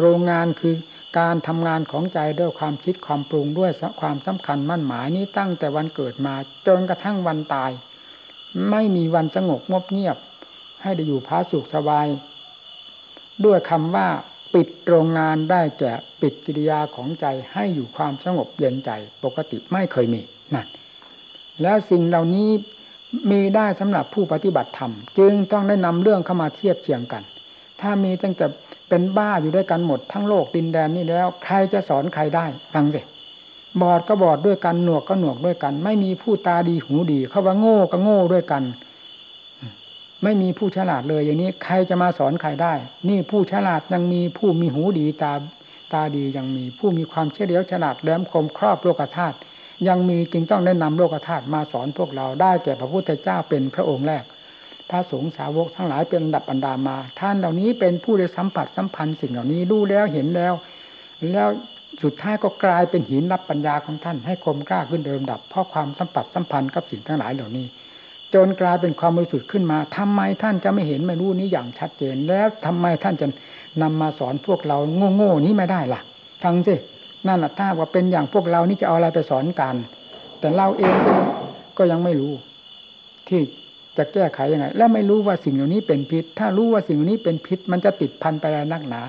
โรงงานคือการทำงานของใจด้วยความคิดความปรุงด้วยความสำคัญมั่นหมายนี้ตั้งแต่วันเกิดมา จนกระทั่งวันตาย ไม่มีวันสงบงบเงียบ ให้ได้อยู่พาสุขสบาย ด้วยคำว่าปิดโรงงานได้แก่ปิดกิริยาของใจให้อยู่ความสงบเย็นใจ ปกติไม่เคยมีนั่นแล้วสิ่งเหล่านี้มีได้สำหรับผู้ปฏิบัติธรรม จึงต้องได้นำเรื่องเข้ามาเทียบเทียงกัน ถ้ามีตั้งแต่เป็นบ้าอยู่ด้วยกันหมดทั้งโลกดินแดนนี้แล้ว ใครจะสอนใครได้ฟังสิบอดก็บอดด้วยกันหนวกก็หนวกด้วยกัน ไม่มีผู้ตาดีหูดี เขาว่าโง่ก็โง่ด้วยกัน ไม่มีผู้ฉลาดเลยอย่างนี้ ใครจะมาสอนใครได้ นี่ผู้ฉลาดยังมีผู้มีหูดีตาตาดียังมีผู้มีความเฉลียวฉลาดแหลมคมครอบโลกธาตุยังมีจึงต้องได้นำโลกธาตุมาสอนพวกเราได้แก่พระพุทธเจ้าเป็นพระองค์แรก พระสงฆ์สาวกทั้งหลายเป็นดับอันดามา ท่านเหล่านี้เป็นผู้ได้สัมผัสสัมพันธ์สิ่งเหล่านี้รู้แล้วเห็นแล้ว แล้วสุดท้ายก็กลายเป็นหินรับปัญญาของท่านให้คมกล้าขึ้นเดิมดับเพราะความสัมผัสสัมพันธ์กับสิ่งทั้งหลายเหล่านี้ จนกลายเป็นความบริสุทธิ์ขึ้นมาทำไมท่านจะไม่เห็นไม่รู้นี้อย่างชัดเจน แล้วทำไมท่านจะนำมาสอนพวกเราโง่ๆนี้ไม่ได้ล่ะฟังสินั่นแหละถ้าว่าเป็นอย่างพวกเรานี่จะเอาอะไรไปสอนกัน แต่เราเองก็ยังไม่รู้ ที่จะแก้ไขยังไง และไม่รู้ว่าสิ่งเหล่านี้เป็นพิษ ถ้ารู้ว่าสิ่งเหล่านี้เป็นพิษ มันจะติดพันไปนักหนา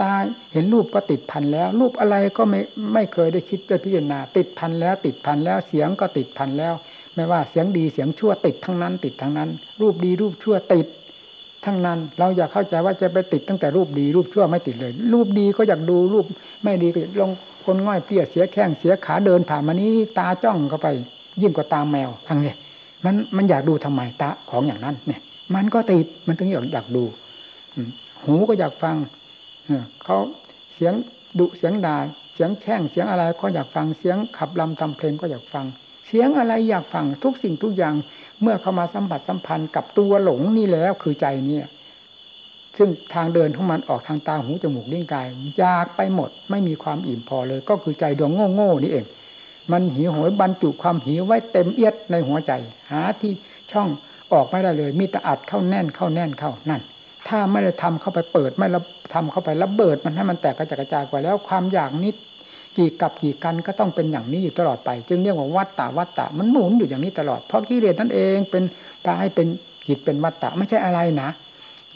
ตาเห็นรูปก็ติดพันแล้ว รูปอะไรก็ไม่ไม่เคยได้คิดได้พิจารณา ติดพันแล้ว ติดพันแล้วเสียงก็ติดพันแล้ว ไม่ว่าเสียงดีเสียงชั่วติดทั้งนั้น ติดทั้งนั้น รูปดีรูปชั่วติดทั้งนั้น เราอยากเข้าใจว่าจะไปติดตั้งแต่รูปดีรูปชั่วไม่ติดเลย รูปดีก็อยากดูรูป ไม่ดีก็ลงคนง่อยเปี้ยเสียแข้งเสียขาเดินผ่านมานี้ตาจ้องเข้าไป ยิ่งกว่าตาแมวทั้งนี้มันมันอยากดูทำไมตาของอย่างนั้น เนี่ย มันก็ติดมันถึงอยากอยากดูหูก็อยากฟังเขาเสียงดุเสียงด่าเสียงแช่งเสียงอะไรก็อยากฟังเสียงขับลำทำเพลงก็อยากฟัง เสียงอะไรอยากฟังทุกสิ่งทุกอย่าง เมื่อเข้ามาสัมผัสสัมพันธ์กับตัวหลงนี่แล้วคือใจเนี่ย ซึ่งทางเดินของมันออกทางตาหูจมูกลิ้นกายอยากไปหมด ไม่มีความอิ่มพอเลย ก็คือใจดวงโง่ๆนี่เอง มันหิวโหยบรรจุความหิวไว้เต็มเอียดในหัวใจ หาที่ช่องออกไม่ได้เลย มีแต่อัดเข้าแน่นเข้าแน่นเข้านั่นถ้าไม่ได้ทำเข้าไปเปิด ไม่ระทำเข้าไประเบิดมันให้มันแตกกระจายกระจายกว่าแล้วความอยากนิด กี่กับกี่กันก็ต้องเป็นอย่างนี้อยู่ตลอดไป จึงเรียกว่าวัตตะวัตตะมันหมุนอยู่อย่างนี้ตลอดเพราะกิเลสนั่นเองเป็นตาให้เป็นจิตเป็นวัตตะไม่ใช่อะไรนะ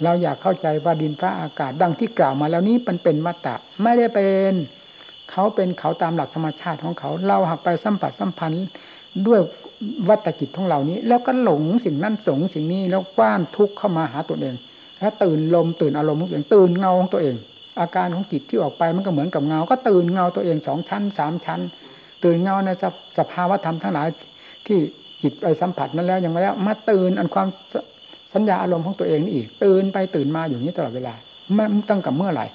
เราอยากเข้าใจว่าดินฟ้าอากาศดังที่กล่าวมาแล้วนี้มันเป็นวัตตะไม่ได้เป็นเขาเป็นเขาตามหลักธรรมชาติของเขา เราหักไปสัมผัสสัมพันธ์ด้วยวัตจิตของเรานี้ แล้วก็หลงสิ่งนั้นสงสิ่งนี้แล้วกว้านทุกข์เข้ามาหาตัวเองแล้วตื่นลมตื่นอารมณ์ของตัวเองตื่นเงาของตัวเอง อาการของจิตที่ออกไปมันก็เหมือนกับเงา ก็ตื่นเงาตัวเองสองชั้นสามชั้น ตื่นเงาในสภาวะธรรมทั้งหลายที่จิตไปสัมผัสนั้นแล้วยังไม่แล้วมาตื่นอันความสัญญาอารมณ์ของตัวเองนี่อีก ตื่นไปตื่นมาอยู่นี้ตลอดเวลามันตั้งกับเมื่อไหร่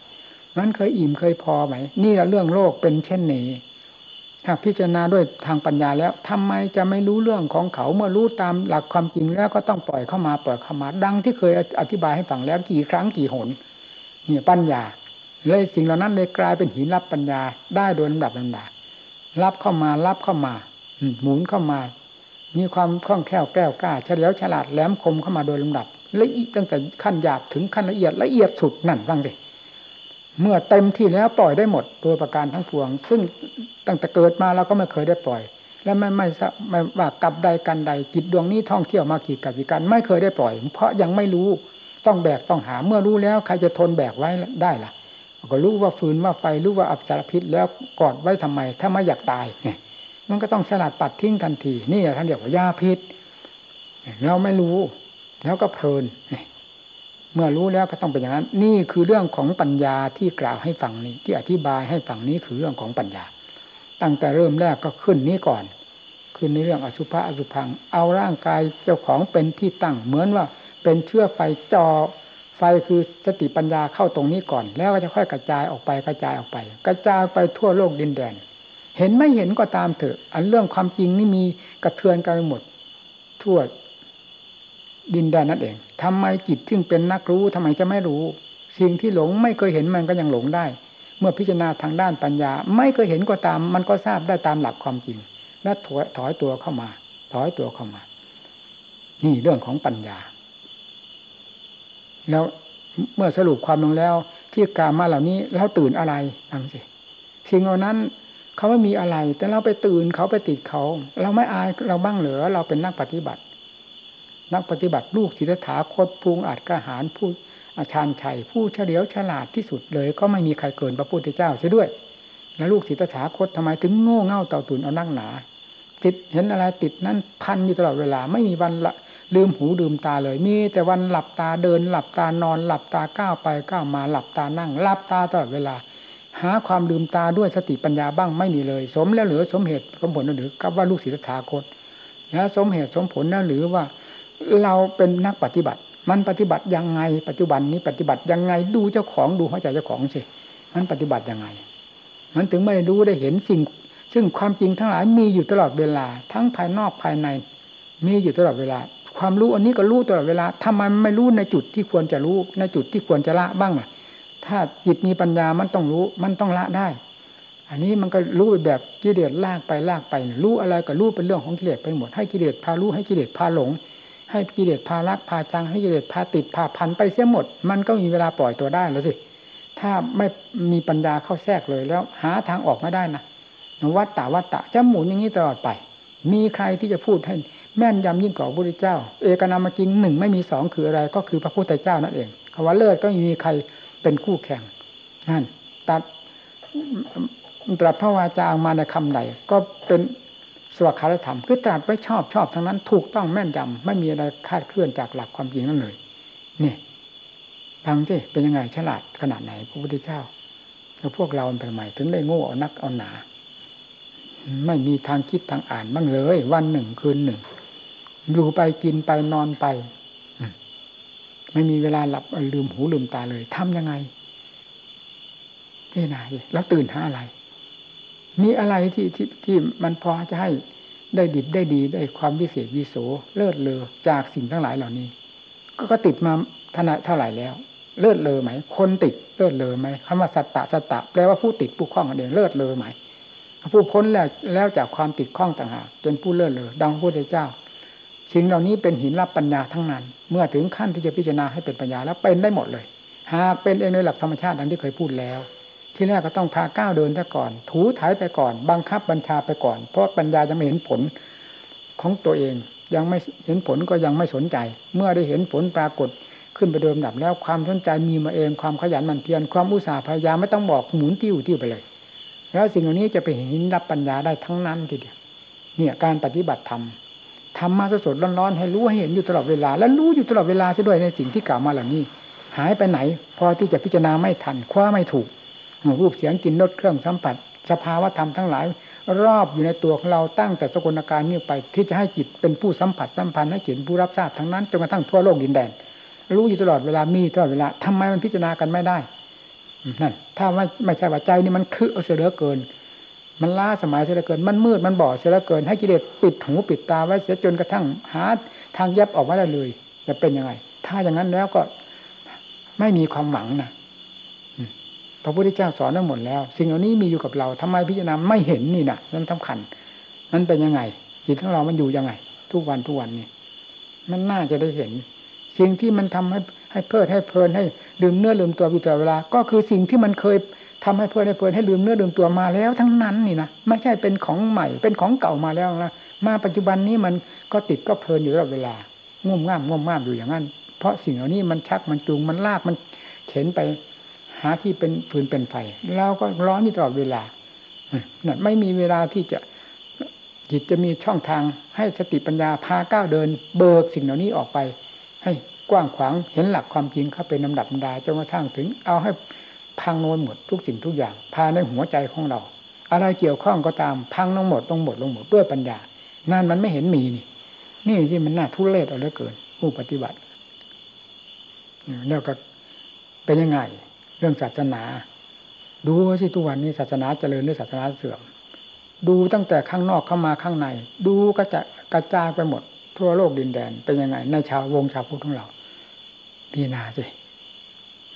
นั้นเคยอิ่มเคยพอไหมนี่ละเรื่องโลกเป็นเช่นนี้หากพิจารณาด้วยทางปัญญาแล้วทำไมจะไม่รู้เรื่องของเขาเมื่อรู้ตามหลักความจริงแล้วก็ต้องปล่อยเข้ามาปล่อยเข้ามาดังที่เคยอธิบายให้ฟังแล้วกี่ครั้งกี่หนเนี่ยปัญญา เลยสิ่งเหล่านั้นเลยกลายเป็นหินรับปัญญาได้โดยลำดับลำดับรับเข้ามารับเข้ามาหมุนเข้ามา มีความคล่องแคล่วแกล้วกล้าเฉลียวฉลาดแหลมคมเข้ามาโดยลำดับละเอียดตั้งแต่ขั้นหยาบถึงขั้นละเอียดละเอียดสุดนั่นบ้างสิเมื่อเต็มที่แล้วปล่อยได้หมดโดยประการทั้งปวง ซึ่งตั้งแต่เกิดมาเราก็ไม่เคยได้ปล่อย และไม่ไม่ไม่ว่ากับใดกันใดจิตดวงนี้ท่องเที่ยวมากี่กับกี่กันไม่เคยได้ปล่อย เพราะยังไม่รู้ต้องแบกต้องหาเมื่อรู้แล้วใครจะทนแบกไว้ได้ล่ะ ก็รู้ว่าฟืนว่าไฟรู้ว่าอับสารพิษแล้วกอดไว้ทำไม ถ้าไม่อยากตายเนี่ยมันก็ต้องสลัดปัดทิ้งทันที นี่ท่านเรียกว่ายาพิษเราไม่รู้ แล้วก็เพลินเมื่อรู้แล้วก็ต้องเป็นอย่างนั้น นี่คือเรื่องของปัญญาที่กล่าวให้ฟังนี้ ที่อธิบายให้ฟังนี้คือเรื่องของปัญญา ตั้งแต่เริ่มแรกก็ขึ้นนี้ก่อน ขึ้นในเรื่องอสุภะอสุพัง เอาร่างกายเจ้าของเป็นที่ตั้ง เหมือนว่าเป็นเชื้อไฟจอ ไฟคือสติปัญญาเข้าตรงนี้ก่อน แล้วก็จะค่อยกระจายออกไปกระจายออกไป กระจายไปทั่วโลกดินแดน เห็นไม่เห็นก็ตามเถอะ อันเรื่องความจริงนี่มีกระเทือนกันหมด ทั่วดินแดนนั่นเองทำไมจิตซึ่งเป็นนักรู้ทำไมจะไม่รู้ สิ่งที่หลงไม่เคยเห็นมันก็ยังหลงได้ เมื่อพิจารณาทางด้านปัญญา ไม่เคยเห็นก็ตาม มันก็ทราบได้ตามหลักความจริง และถอยถอยตัวเข้ามา ถอยตัวเข้ามา นี่เรื่องของปัญญา แล้วเมื่อสรุปความลงแล้ว ที่กามาเหล่านี้เราตื่นอะไรฟังสิสิ่งเหล่านั้นเขาไม่มีอะไร แต่เราไปตื่นเขาไปติดเขา เราไม่อายเราบ้างเหรอเราเป็นนักปฏิบัติ นักปฏิบัติลูกศิทธาโคตพุงอาจกระหารผู้อาชานชัยผู้เฉลียวฉลาดที่สุดเลย ก็ไม่มีใครเกินพระพุทธเจ้าเสียด้วย แล้วลูกศิทธาโคตทำไมถึงโง่เง่าเต่าตุนเอานั่งหนา ติดเห็นอะไรติดนั้นพันอยู่ตลอดเวลาไม่มีวันละ ลืมหูลืมตาเลย มีแต่วันหลับตาเดิน หลับตานอน หลับตาก้าวไปก้าวมาหลับตานั่งหลับตาตลอดเวลา หาความลืมตาด้วยสติปัญญาบ้างไม่มีเลย สมแล้วหรือสมเหตุสมผลหรือกับว่าลูกศิทธาคตแล้วสมเหตุสมผลแล้วหรือว่า เราเป็นนักปฏิบัติ มันปฏิบัติยังไง ปัจจุบันนี้ปฏิบัติยังไงดูเจ้าของดูหัวใจเจ้าของสิมันปฏิบัติยังไง มันถึงไม่รู้ได้เห็นสิ่ง ซึ่งความจริงทั้งหลายมีอยู่ตลอดเวลา ทั้งภายนอกภายใน มีอยู่ตลอดเวลา ความรู้อันนี้ก็รู้ตลอดเวลาทำไมไม่รู้ในจุดที่ควรจะรู้ ในจุดที่ควรจะละบ้างอะ ถ้าจิตมีปัญญามันต้องรู้ มันต้องละได้ อันนี้มันก็รู้แบบกิเลสลากไปลากไป รู้อะไรก็รู้เป็นเรื่องของกิเลสไปหมด ให้กิเลสพารู้ให้กิเลสพาหลง ให้กิเลสพารักพาจังให้กิเลสพาติดพาพันไปเสียหมด มันก็มีเวลาปล่อยตัวได้แล้วสิ ถ้าไม่มีปัญญาเข้าแทรกเลยแล้ว หาทางออกไม่ได้นะวัตตาวัตตะจะหมุนอย่างนี้ตลอดไป มีใครที่จะพูดให้ แม่นยำยิ่งกว่าพระพุทธเจ้า เอกนามจริงหนึ่งไม่มีสองคืออะไร ก็คือพระพุทธเจ้านั่นเองคำว่าเลิศก็มีใครเป็นคู่แข่งนั่นตัดตรัสพระวาจาออกมาในคำใดก็เป็นสวดคารธรรมคือตรัสไว้ชอบชอบทั้งนั้น ถูกต้องแม่นยำไม่มีอะไรคาดเคลื่อนจากหลักความจริงนั่นเลยนี่ฟังสิเป็นยังไงฉลาดขนาดไหนพระพุทธเจ้าแล้วพวกเราเป็นใหม่ถึงได้โง่นักเอาหนา ไม่มีทางคิดทางอ่านบ้างเลย วันหนึ่งคืนหนึ่ง อยู่ไปกินไปนอนไป ไม่มีเวลาหลับลืมหูลืมตาเลยทำยังไงนี่นาแล้วตื่นหาอะไร มีอะไรที่ที่ที่มันพอจะให้ได้ดิบได้ดีได้ความวิเศษวิโสเลิศเลอจากสิ่งทั้งหลายเหล่านี้ ก็ก็ติดมาทนาเท่าไหร่แล้ว เลิศเลอไหม คนติดเลิศเลอไหมคำว่าสัตตะสัตตะแปลว่าผู้ติดผู้คล้องเองเลิศเลอไหมผู้พ้นแล้วแล้วจากความติดข้องต่างหากจนผู้เลิศเลอดังพระพุทธเจ้า สิ่งเหล่านี้เป็นหินรับปัญญาทั้งนั้น เมื่อถึงขั้นที่จะพิจารณาให้เป็นปัญญาแล้วเป็นได้หมดเลย หากเป็นเองในหลักธรรมชาติดังที่เคยพูดแล้ว ที่แรกก็ต้องพาก้าวเดินไปก่อน ถูถ่ายไปก่อน บังคับบัญชาไปก่อน เพราะปัญญายังไม่เห็นผลของตัวเอง ยังไม่เห็นผลก็ยังไม่สนใจ เมื่อได้เห็นผลปรากฏขึ้นไปเดิมดับแล้วความสนใจมีมาเองความขยันหมั่นเพียรความอุตสาห์พยายามไม่ต้องบอกหมุนติ้วติ้วไปเลย แล้วสิ่งเหล่านี้จะไปเห็นรับปัญญาได้ทั้งนั้นทีเดียวเนี่ยการปฏิบัติธรรม ทำมาสดๆร้อนๆให้รู้ให้เห็นอยู่ตลอดเวลา และรู้อยู่ตลอดเวลาด้วยในสิ่งที่กล่าวมาเหล่านี้ หายไปไหน พอที่จะพิจารณาไม่ทันคว้าไม่ถูกรูปเสียงกลิ่นรสเครื่องสัมผัสสภาวะธรรมทั้งหลาย รอบอยู่ในตัวของเราตั้งแต่สกุลการนี้ไป ที่จะให้จิตเป็นผู้สัมผัสสัมพันธ์ให้จิตผู้รับทราบทั้งนั้นจนกระทั่งทั่วโลกดินแดน รู้อยู่ตลอดเวลามีตลอดเวลาทำไมมันพิจารณากันไม่ได้นั่นถ้าไม่ไม่ใช่ว่าใจนี่มันคือเสียเหลือเกิน มันล้าสมัยเสียเหลือเกิน มันมืดมันบอดเสียเหลือเกิน ให้กิเลสปิดหูปิดตาไว้เสียจนกระทั่งหาทางแยบออกมาได้เลยจะเป็นยังไง ถ้าอย่างนั้นแล้วก็ไม่มีความหวังนะพระพุทธเจ้าสอนทั้งหมดแล้ว สิ่งเหล่านี้มีอยู่กับเราทำไมพิจารณาไม่เห็นนี่นะนั่นสำคัญมันเป็นยังไงจิตของเรามันอยู่ยังไง ทุกวันทุกวันนี่มันน่าจะได้เห็น สิ่งที่มันทำให้ให้เพลิดให้เพลินให้ลืมเนื้อลืมตัวอยู่ตลอดเวลา ก็คือสิ่งที่มันเคย ทำให้เพลิดให้เพลินให้ลืมเนื้อลืมตัวมาแล้วทั้งนั้นนี่นะไม่ใช่เป็นของใหม่ เป็นของเก่ามาแล้วนะมาปัจจุบันนี้มันก็ติดก็เพลินอยู่ตลอดเวลางุ่มง่ามงุ่มง่ามอยู่อย่างนั้น เพราะสิ่งเหล่านี้มันชักมันจูงมันลากมันเข็นไปหาที่เป็นฟืนเป็นไฟเราก็ร้อนอยู่ตลอดเวลานั่นไม่มีเวลาที่จะจิตจะมีช่องทางให้สติปัญญาพาก้าวเดิน เบิกสิ่งเหล่านี้ออกไป ให้กว้างขวางเห็นหลักความจริงเข้าเป็นลำดับดาจนกระทั่งถึง เอาให้ พังโนนหมดทุกสิ่งทุกอย่างภายในหัวใจของเรา อะไรเกี่ยวข้องก็ตามพังลงหมดลงหมดลงหมดด้วยปัญญา นั่นมันไม่เห็นมีนี่ นี่ที่มันน่าทุเรศเอาเหลือเกิน ผู้ปฏิบัติแล้วก็เป็นยังไง เรื่องศาสนา ดูสิทุกวันนี้ศาสนาเจริญหรือศาสนาเสื่อม ดูตั้งแต่ข้างนอกเข้ามาข้างใน ดูก็จะกระจายไปหมด ทั่วโลกดินแดนเป็นยังไง ในชาววงชาวพุทธของเราพีนาสิ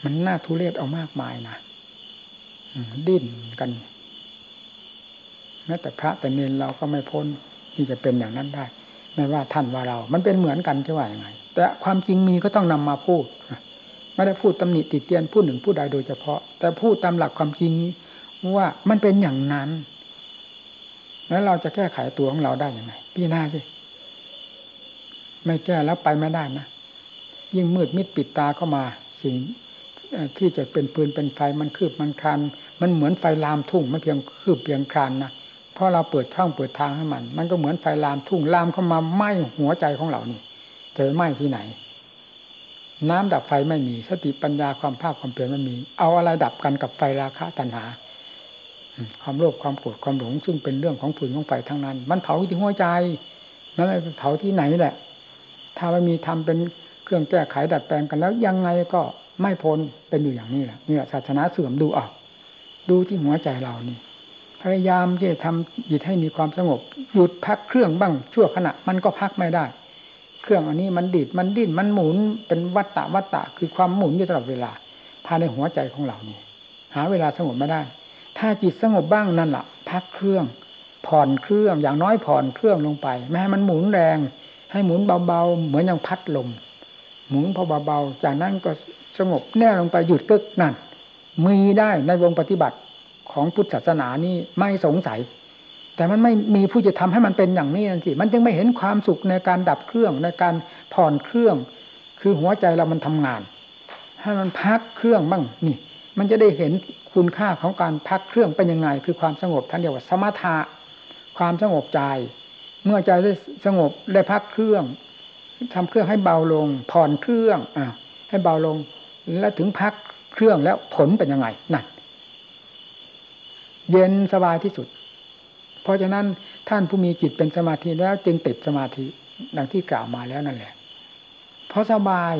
มันน่าทุเรศเอามากมายนะดิ้นกันแม้แต่พระแต่เนนเราก็ไม่พ้นที่จะเป็นอย่างนั้นได้ ไม่ว่าท่านว่าเรา มันเป็นเหมือนกันจะว่าอย่างไงแต่ความจริงมีก็ต้องนำมาพูดไม่ได้พูดตำหนิติเตียนพูดหนึ่งผู้ใดโดยเฉพาะ แต่พูดตามหลักความจริงว่ามันเป็นอย่างนั้น แล้วเราจะแก้ไขตัวของเราได้อยังไงพี่หน้าสิไม่แก้แล้วไปไม่ได้นะยิ่งมืดมิดปิดตาเข้ามาสิ่ง ที่จะเป็นปืนเป็นไฟมันคืบมันคลานมันเหมือนไฟลามทุ่งไม่เพียงคืบเพียงคลานนะเพราะเราเปิดช่องเปิดทางให้มัน มันก็เหมือนไฟลามทุ่งลามเข้ามาไหม้หัวใจของเรานี่จะไหม้ที่ไหน น้ำดับไฟไม่มี สติปัญญาความภาคความเปลี่ยนไม่มี เอาอะไรดับกันกับไฟราคะตัณหา ความโลภความโกรธความหลงซึ่งเป็นเรื่องของฝืนของไฟทั้งนั้น มันเผาที่หัวใจนั่นไม่เผาที่ไหนแหละ ถ้าไม่มีทำเป็นเครื่องแก้ไขดัดแปลงกันแล้วยังไงก็ ไม่พ้นเป็นอยู่อย่างนี้แหละนี่แหละศาสนาเสื่อมดูออกดูที่หัวใจเรานี่ พยายามที่จะทำจิตให้มีความสงบ หยุดพักเครื่องบ้างชั่วขณะ มันก็พักไม่ได้ เครื่องอันนี้มันดิดมันดิ้นมันหมุนเป็นวัตตะวัตตะคือความหมุนอยู่ตลอดเวลาภายในหัวใจของเรานี่ หาเวลาสงบไม่ได้ ถ้าจิตสงบบ้างนั่นแหละพักเครื่อง ผ่อนเครื่องอย่างน้อยผ่อนเครื่องลงไปไม่ให้มันหมุนแรง ให้หมุนเบาๆเหมือนอย่างพัดลมหมุนพอเบาๆจากนั้นก็ สงบแน่ลงไปหยุดกึกนั่นมีได้ในวงปฏิบัติของพุทธศาสนานี่ไม่สงสัย แต่มันไม่มีผู้จะทำให้มันเป็นอย่างนี้นั่นสิมันจึงไม่เห็นความสุขในการดับเครื่องในการผ่อนเครื่อง คือหัวใจเรามันทำงาน ให้มันพักเครื่องบ้างนี่ มันจะได้เห็นคุณค่าของการพักเครื่องเป็นยังไง คือความสงบท่านเรียกว่าสมถะความสงบใจ เมื่อใจได้สงบได้พักเครื่องทำเครื่องให้เบาลง ผ่อนเครื่องอ่าให้เบาลง แล้วถึงพักเครื่องแล้วผลเป็นยังไงนั่นเย็นสบายที่สุด เพราะฉะนั้นท่านผู้มีจิตเป็นสมาธิแล้วจึงติดสมาธิดังที่กล่าวมาแล้วนั่นแหละ เพราะสบาย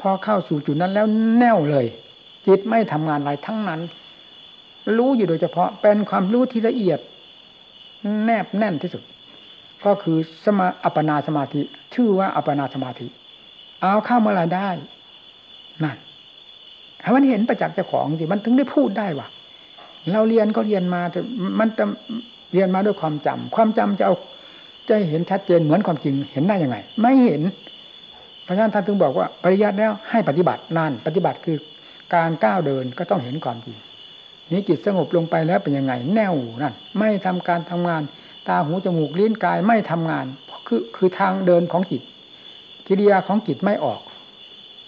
พอเข้าสู่จุดนั้นแล้วแน่วเลย จิตไม่ทำงานอะไรทั้งนั้น รู้อยู่โดยเฉพาะเป็นความรู้ที่ละเอียด แนบแน่นที่สุด ก็คือสมาอัปปนาสมาธิ ชื่อว่าอัปปนาสมาธิ เอาเข้าเมื่อไรได้นั่น ให้มันเห็นประจักษ์เจ้าของสิมันถึงได้พูดได้ว่าเราเรียนก็เรียนมาแต่มันจะเรียนมาด้วยความจำความจำจะเอาจะเห็นชัดเจนเหมือนความจริงเห็นได้ยังไง ไม่เห็นเพราะฉะนั้นท่านถึงบอกว่าปริยัติแล้วให้ปฏิบัตินั่นปฏิบัติคือการก้าวเดินก็ต้องเห็นความจริงนี้จิตสงบลงไปแล้วเป็นยังไง แน่วนั่นไม่ทำการทำงาน ตาหูจมูกลิ้นกายไม่ทำงาน คือคือทางเดินของจิตกิริยาของจิตไม่ออก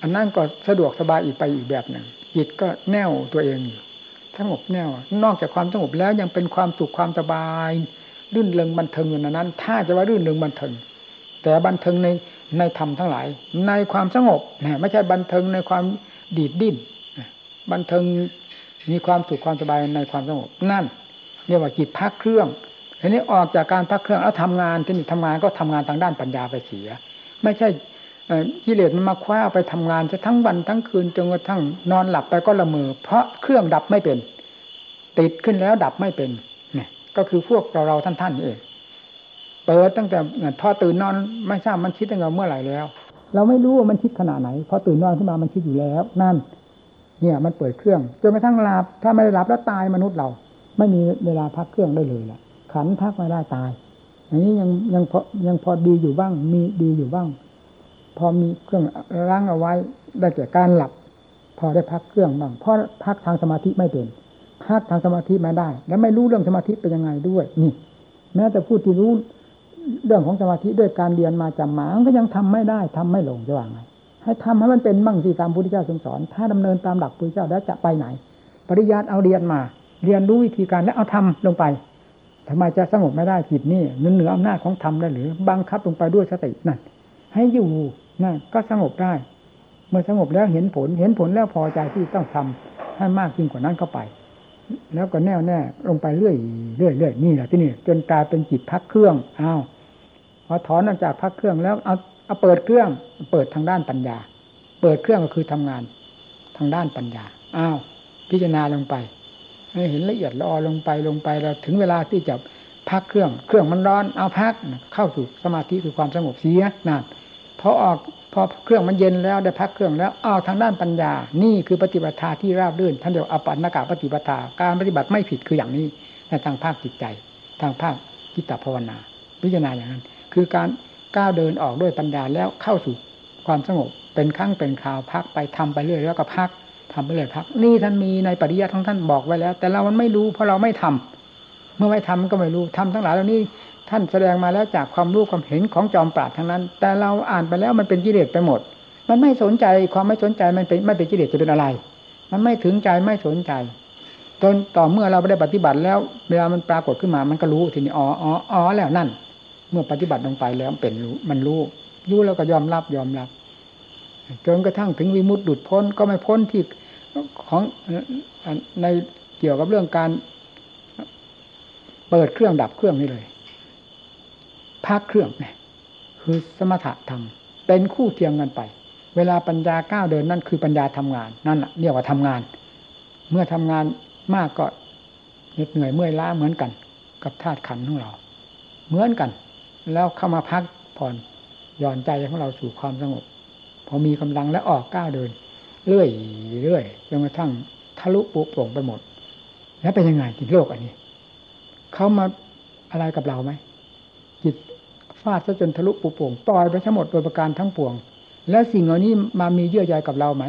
อันนั้นก็สะดวกสบายอีกไปอีกแบบหนึ่งจิตก็แน่วตัวเองอยู่สงบแน่ว นอกจากความสงบแล้วยังเป็นความสุขความสบายรื่นเริงบันเทิงอยู่ในนั้น ถ้าจะว่ารื่นเริงบันเทิง แต่บันเทิงในในธรรมทั้งหลาย ในความสงบนะไม่ใช่บันเทิงในความดีดดิ้นบันเทิงมีความสุขความสบายในความสงบนั่นเรียกว่าจิตพักเครื่องทีนี้ออกจากการพักเครื่องแล้วทำงานที่นี่ทำงานก็ทำงานทางด้านปัญญาไปเสีย ไม่ใช่ กิเลสมันมาคว้าไปทำงานจะทั้งวันทั้งคืนจนกระทั่งนอนหลับไปก็ละเมอเพราะเครื่องดับไม่เป็น ติดขึ้นแล้วดับไม่เป็นเนี่ยก็คือพวกเราเราท่านท่านเองเปิดตั้งแต่พอตื่นนอนไม่ทราบมันคิดตั้งแต่เมื่อไหร่แล้ว เราไม่รู้ว่ามันคิดขนาดไหนพอตื่นนอนขึ้นมามันคิดอยู่แล้ว นั่น เนี่ยมันเปิดเครื่องจนกระทั่งหลับถ้าไม่ได้หลับแล้วตายมนุษย์เรา ไม่มีเวลาพักเครื่องได้เลยล่ะ ขันพักไม่ได้ตาย อันนี้ยังยังพอยังพอดีอยู่บ้าง มีดีอยู่บ้าง พอมีเครื่องล้างเอาไว้ได้แก่การหลับ พอได้พักเครื่องบ้างเพราะพักทางสมาธิไม่เป็นพักทางสมาธิไม่ได้ แล้วไม่รู้เรื่องสมาธิเป็นยังไงด้วยนี่ แม้แต่ผู้ที่รู้เรื่องของสมาธิด้วยการเรียนมาจำมาก็ยังทำไม่ได้ทำไม่ลงจะว่าไงให้ทำให้มันเป็นมั่งสิตามพุทธเจ้าทรงสอน ถ้าดำเนินตามหลักพุทธเจ้าแล้วจะไปไหน ปริยัติเอาเรียนมา เรียนรู้วิธีการแล้วเอาทำลงไปทำไมจะสงบไม่ได้จิตนี่เหนืออำนาจของธรรมได้หรือบังคับลงไปด้วยสตินั่น ให้อยู่นั่นก็สงบได้ เมื่อสงบแล้วเห็นผล เห็นผลแล้วพอใจที่ต้องทำให้มากยิ่งกว่านั้นเข้าไป แล้วก็แน่วแน่ลงไปเรื่อยเรื่อยเรื่อยนี่แหละที่นี่จนกลายเป็นจิตพักเครื่องอ้าวพอถอนออกจากพักเครื่องแล้วเอาเอาเปิดเครื่อง เปิดทางด้านปัญญา เปิดเครื่องก็คือทำงานทางด้านปัญญาอ้าวพิจารณาลงไปเห็นละเอียดละออลงไปลงไปแล้วถึงเวลาที่จะพักเครื่อง เครื่องมันร้อนเอาพักเข้าสู่สมาธิคือความสงบเสียนั่น พอออกพอเครื่องมันเย็นแล้วได้พักเครื่องแล้วเอาทางด้านปัญญา นี่คือปฏิบัติาที่ราบรื่นท่านเรียกอปันนากาปฏิบัติการปฏิบัติไม่ผิดคืออย่างนี้ในทางภาคจิตใจ ทางภาคกิตตภาวนา พิจารณาอย่างนั้น คือการก้าวเดินออกด้วยปัญญาแล้วเข้าสู่ความสงบเป็นครั้งเป็นคราวพักไปทำไปเรื่อยแล้วก็พักทำไปเรื่อยพัก นี่ท่านมีในปริยัติของท่านบอกไว้แล้ว แต่เรามันไม่รู้เพราะเราไม่ทำเมื่อไม่ทำก็ไม่รู้ทำทั้งหลายเหล่านี้ ท่านแสดงมาแล้วจากความรู้ความเห็นของจอมปราดทั้งนั้น แต่เราอ่านไปแล้วมันเป็นกิเลสไปหมด มันไม่สนใจความไม่สนใจมันเป็นไม่เป็นกิเลสจะเป็นอะไร มันไม่ถึงใจไม่สนใจจนต่อเมื่อเราไได้ปฏิบัติแล้ว เวลามันปรากฏขึ้นมามันก็รู้ทีนี้อ๋ออ๋ออ๋อแล้วนั่น เมื่อปฏิบัติลงไปแล้วเป็นรู้มันรู้รู้แล้วก็ยอมรับยอมรับจนกระทั่งถึงวิมุตติดุดพ้นก็ไม่พ้นที่ของในเกี่ยวกับเรื่องการเปิดเครื่องดับเครื่องนี่เลย พักเครื่องเนี่ยคือสมถะธรรม เป็นคู่เทียงกันไป เวลาปัญญาก้าวเดินนั่นคือปัญญาทำงานนั่นแหละเรียกว่าทำงาน เมื่อทำงานมากก็เหน็ดเหนื่อยเมื่อยล้าเหมือนกัน กับธาตุขันของเรา เหมือนกัน แล้วเข้ามาพักผ่อนหย่อนใจของเราสู่ความสงบพอมีกำลังแล้วออกก้าวเดิน เรื่อยเรื่อยจนกระทั่งทะลุปุโปร่งไปหมด แล้วเป็นยังไงจิตโลกอันนี้เขามาอะไรกับเราไหมจิต ฟาดซะจนทะลุปุโป่งปล่อยไปทั้งหมดโดยประการทั้งปวง และสิ่งเหล่านี้มามีเยื่อใยกับเราไหม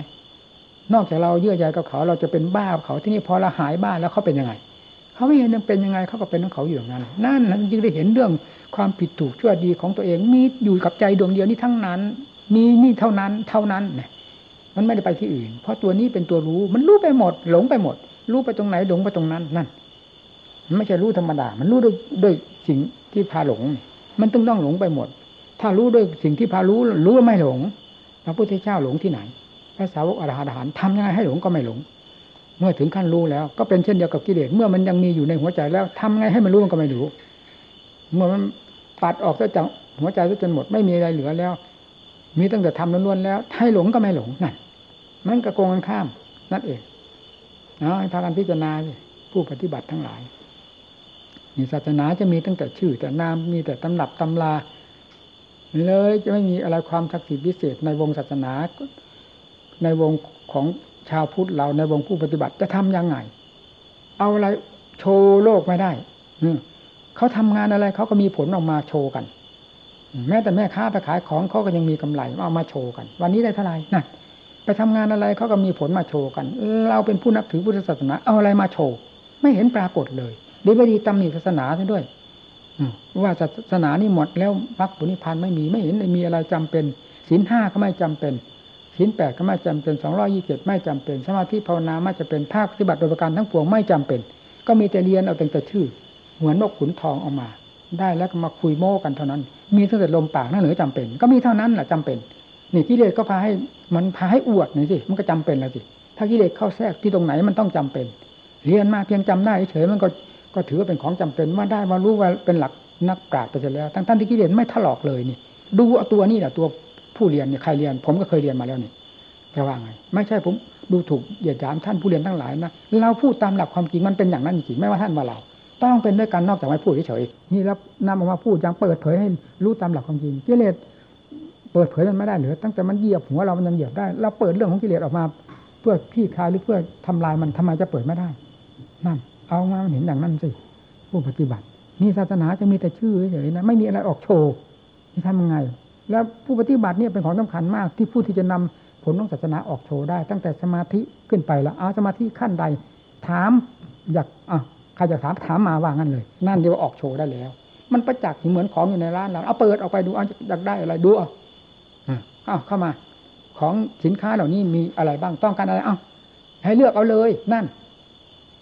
นอกจากเราเยื่อใยกับเขา เราจะเป็นบ้าเขาที่นี่พอเราหายบ้าแล้วเขาเป็นยังไง เขาไม่เห็นยังเป็นยังไงเขาก็เป็นของเขาอยู่อย่างนั้น นั่นนั้นจึงได้เห็นเรื่องความผิดถูกชั่วดีของตัวเองมีอยู่กับใจดวงเดียวนี้ทั้งนั้น มีนี่เท่านั้นเท่านั้นเนี่ยมันไม่ได้ไปที่อื่น เพราะตัวนี้เป็นตัวรู้ มันรู้ไปหมด หลงไปหมด รู้ไปตรงไหนหลงไปตรงนั้นนั่น มันไม่ใช่รู้ธรรมดา มันรู้ด้วยด้วยสิ่งที่พาหลง มันต้องต้องหลงไปหมด ถ้ารู้ด้วยสิ่งที่พารู้รู้ว่าไม่หลง พระพุทธเจ้าหลงที่ไหน พระสาวกอรหันต์ทำยังไงให้หลงก็ไม่หลง เมื่อถึงขั้นรู้แล้ว ก็เป็นเช่นเดียวกับกิเลสเมื่อมันยังมีอยู่ในหัวใจแล้วทำไงให้มันรู้มันก็ไม่รู้ เมื่อมันปัดออกจากหัวใจจนหมดไม่มีอะไรเหลือแล้ว มีตั้งแต่ทำล้วนๆแล้วให้หลงก็ไม่หลงนั่นมันกระโกงกันข้ามนั่นเองเอาให้พากันพิจารณาผู้ปฏิบัติทั้งหลาย นี่ศาสนาจะมีตั้งแต่ชื่อ แต่นามมีแต่ตำหนับตำราเลยจะไม่มีอะไรความศักดิ์สิทธิ์พิเศษในวงศาสนา ในวงของชาวพุทธเราในวงผู้ปฏิบัติจะทํำยังไง เอาอะไรโชว์โลกไม่ได้เขาทำงานอะไรเขาก็มีผลออกมาโชว์กัน แม้แต่แม่ค้าไปขายของเขาก็ยังมีกำไรเอามาโชว์กัน วันนี้ได้เท่าไหร่นั่นไปทำงานอะไรเขาก็มีผลมาโชว์กัน เราเป็นผู้นับถือพุทธศาสนาเอาอะไรมาโชว์ ไม่เห็นปรากฏเลย ดีไม่ดีตำหนิศาสนาซะด้วยว่าศาสนานี่หมดแล้วมรรคผลนิพพานไม่มีไม่เห็นมีอะไรจำเป็นศีลห้าก็ไม่จำเป็นศีลแปดก็ไม่จำเป็นสองร้อยี่สิบไม่จำเป็น สมาธิภาวนาไม่จะเป็นภาคปฏิบัติโดยประการทั้งปวงไม่จำเป็น ก็มีแต่เรียนเอาแต่ชื่อ เหมือนนกขุนทองออกมา ได้แล้วก็มาคุยโม้กันเท่านั้น มีตั้งแต่ลมปากนั่นเหนือจำเป็น ก็มีเท่านั้นแหละจำเป็นนี่กิเลสก็พาให้มันพาให้อวดหน่อยสิมันก็จำเป็นแล้วสิถ้ากิเลสเข้าแทรกที่ตรงไหนมันต้องจำเป็น เรียนมาเพียงจำได้เฉยมันก็ ก็ถือว่าเป็นของจำเป็นว่าได้มารู้ว่าเป็นหลักนักปราชญ์ไปเสร็จแล้ว ทั้งท่านที่กิเลสไม่ถลอกเลยนี่ ดูเอาตัวนี่แหละตัวผู้เรียนเนี่ยใครเรียน ผมก็เคยเรียนมาแล้วนี่จะว่าไง ไม่ใช่ผมดูถูกเหยียดหยามท่านผู้เรียนทั้งหลายนะเราพูดตามหลักความจริงมันเป็นอย่างนั้นจริงไม่ว่าท่านว่าเรา ต้องเป็นด้วยกันนอกจากไม่พูดเฉยๆนี่แล้วนำออกมาพูดยังเปิดเผยให้รู้ตามหลักความจริงกิเลสเปิดเผยมันไม่ได้เหรือตั้งแต่มันเหยียบหัวเรามันยังเหยียบได้เราเปิดเรื่องของกิเลสออกมา เพื่อขี้คายหรือเพื่อทำลายมันทำไมจะเปิดไม่ได้นั่น เอามาเห็นอย่างนั้นสิผู้ปฏิบัติ นี่ศาสนาจะมีแต่ชื่อเฉยๆนะไม่มีอะไรออกโชว์ที่ทำยังไง แล้วผู้ปฏิบัติเนี่ยเป็นของสำคัญมากที่ผู้ที่จะนำผลของศาสนาออกโชว์ได้ ตั้งแต่สมาธิขึ้นไปแล้วเอาสมาธิขั้นใด ถามอยากอะใครจะถามถามมาว่างั้นเลย นั่นเดียวาออกโชว์ได้แล้ว มันประจักษ์เหมือนของอยู่ในร้านเราเอาเปิดออกไปดูเอาอยากได้อะไรดูเอาเอาเข้ามา ของสินค้าเหล่านี้มีอะไรบ้างต้องการอะไรเอาให้เลือกเอาเลย นั่น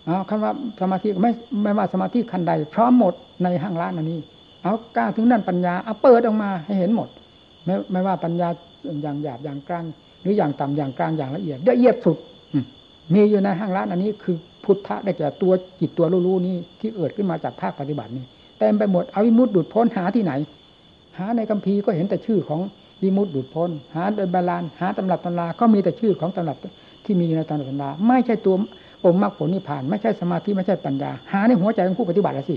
เอาคำว่าสมาธิไม่ไม่ว่าสมาธิคันใด พร้อมหมดในห้างร้านอันนี้ เอากล้าถึงนั่นปัญญาเอาเปิดออกมาให้เห็นหมด ไม่ไม่ว่าปัญญาอย่างหยาบอย่างกลาง หรืออย่างต่ำอย่างกลางอย่างละเอียดละเอียดสุดมีอยู่ในห้างร้านอันนี้ คือพุทธะได้แก่ตัวจิตตัวรู้ๆนี้ที่เกิดขึ้นมาจากภาคปฏิบัตินี้เต็มไปหมดเอาวิมุตติดุดพ้นหาที่ไหน หาในคัมภีร์ก็เห็นแต่ชื่อของวิมุตติดุดพ้น หาในใบลานหาตำรับตำราก็มีแต่ชื่อของตำรับที่มีอยู่ในตำรับตำราไม่ใช่ตัว องค์มรรคผลนิพพาน ไม่ใช่สมาธิไม่ใช่ปัญญา หาในหัวใจของผู้ปฏิบัติละสิ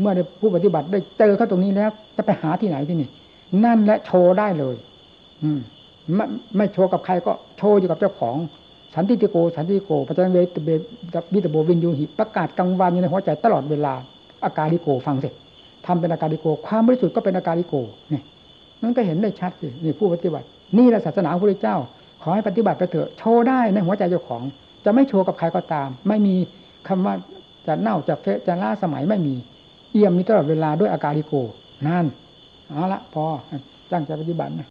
เมื่อผู้ปฏิบัติได้เจอเขาตรงนี้แล้ว จะไปหาที่ไหนที่นี่ นั่นและโชว์ได้เลย อืมไม่ไม่โชว์กับใครก็โชว์อยู่กับเจ้าของ สันทิฏฐิโก สันติโกปัจจัตตัง เวทิตัพโพ วิญญูหิประกาศกังวานอยู่ในหัวใจตลอดเวลา อกาลิโกฟังสิทำเป็นอาการิโก ความบริสุทธิ์ก็เป็นอาการิโกนี่นั่นก็เห็นได้ชัดสินี่ผู้ปฏิบัติ นี่แหละศาสนาของพระเจ้า ขอให้ปฏิบัติไปเถอะโชว์ได้ในหัวใจเจ้าของ จะไม่โชว์กับใครก็ตาม ไม่มีคำว่าจะเน่าจะเฟะจะล่าสมัยไม่มี เอี่ยมมีตลอดเวลาด้วยอาการิโก นั่นเอาละพอตั้งใจปฏิบัตินะ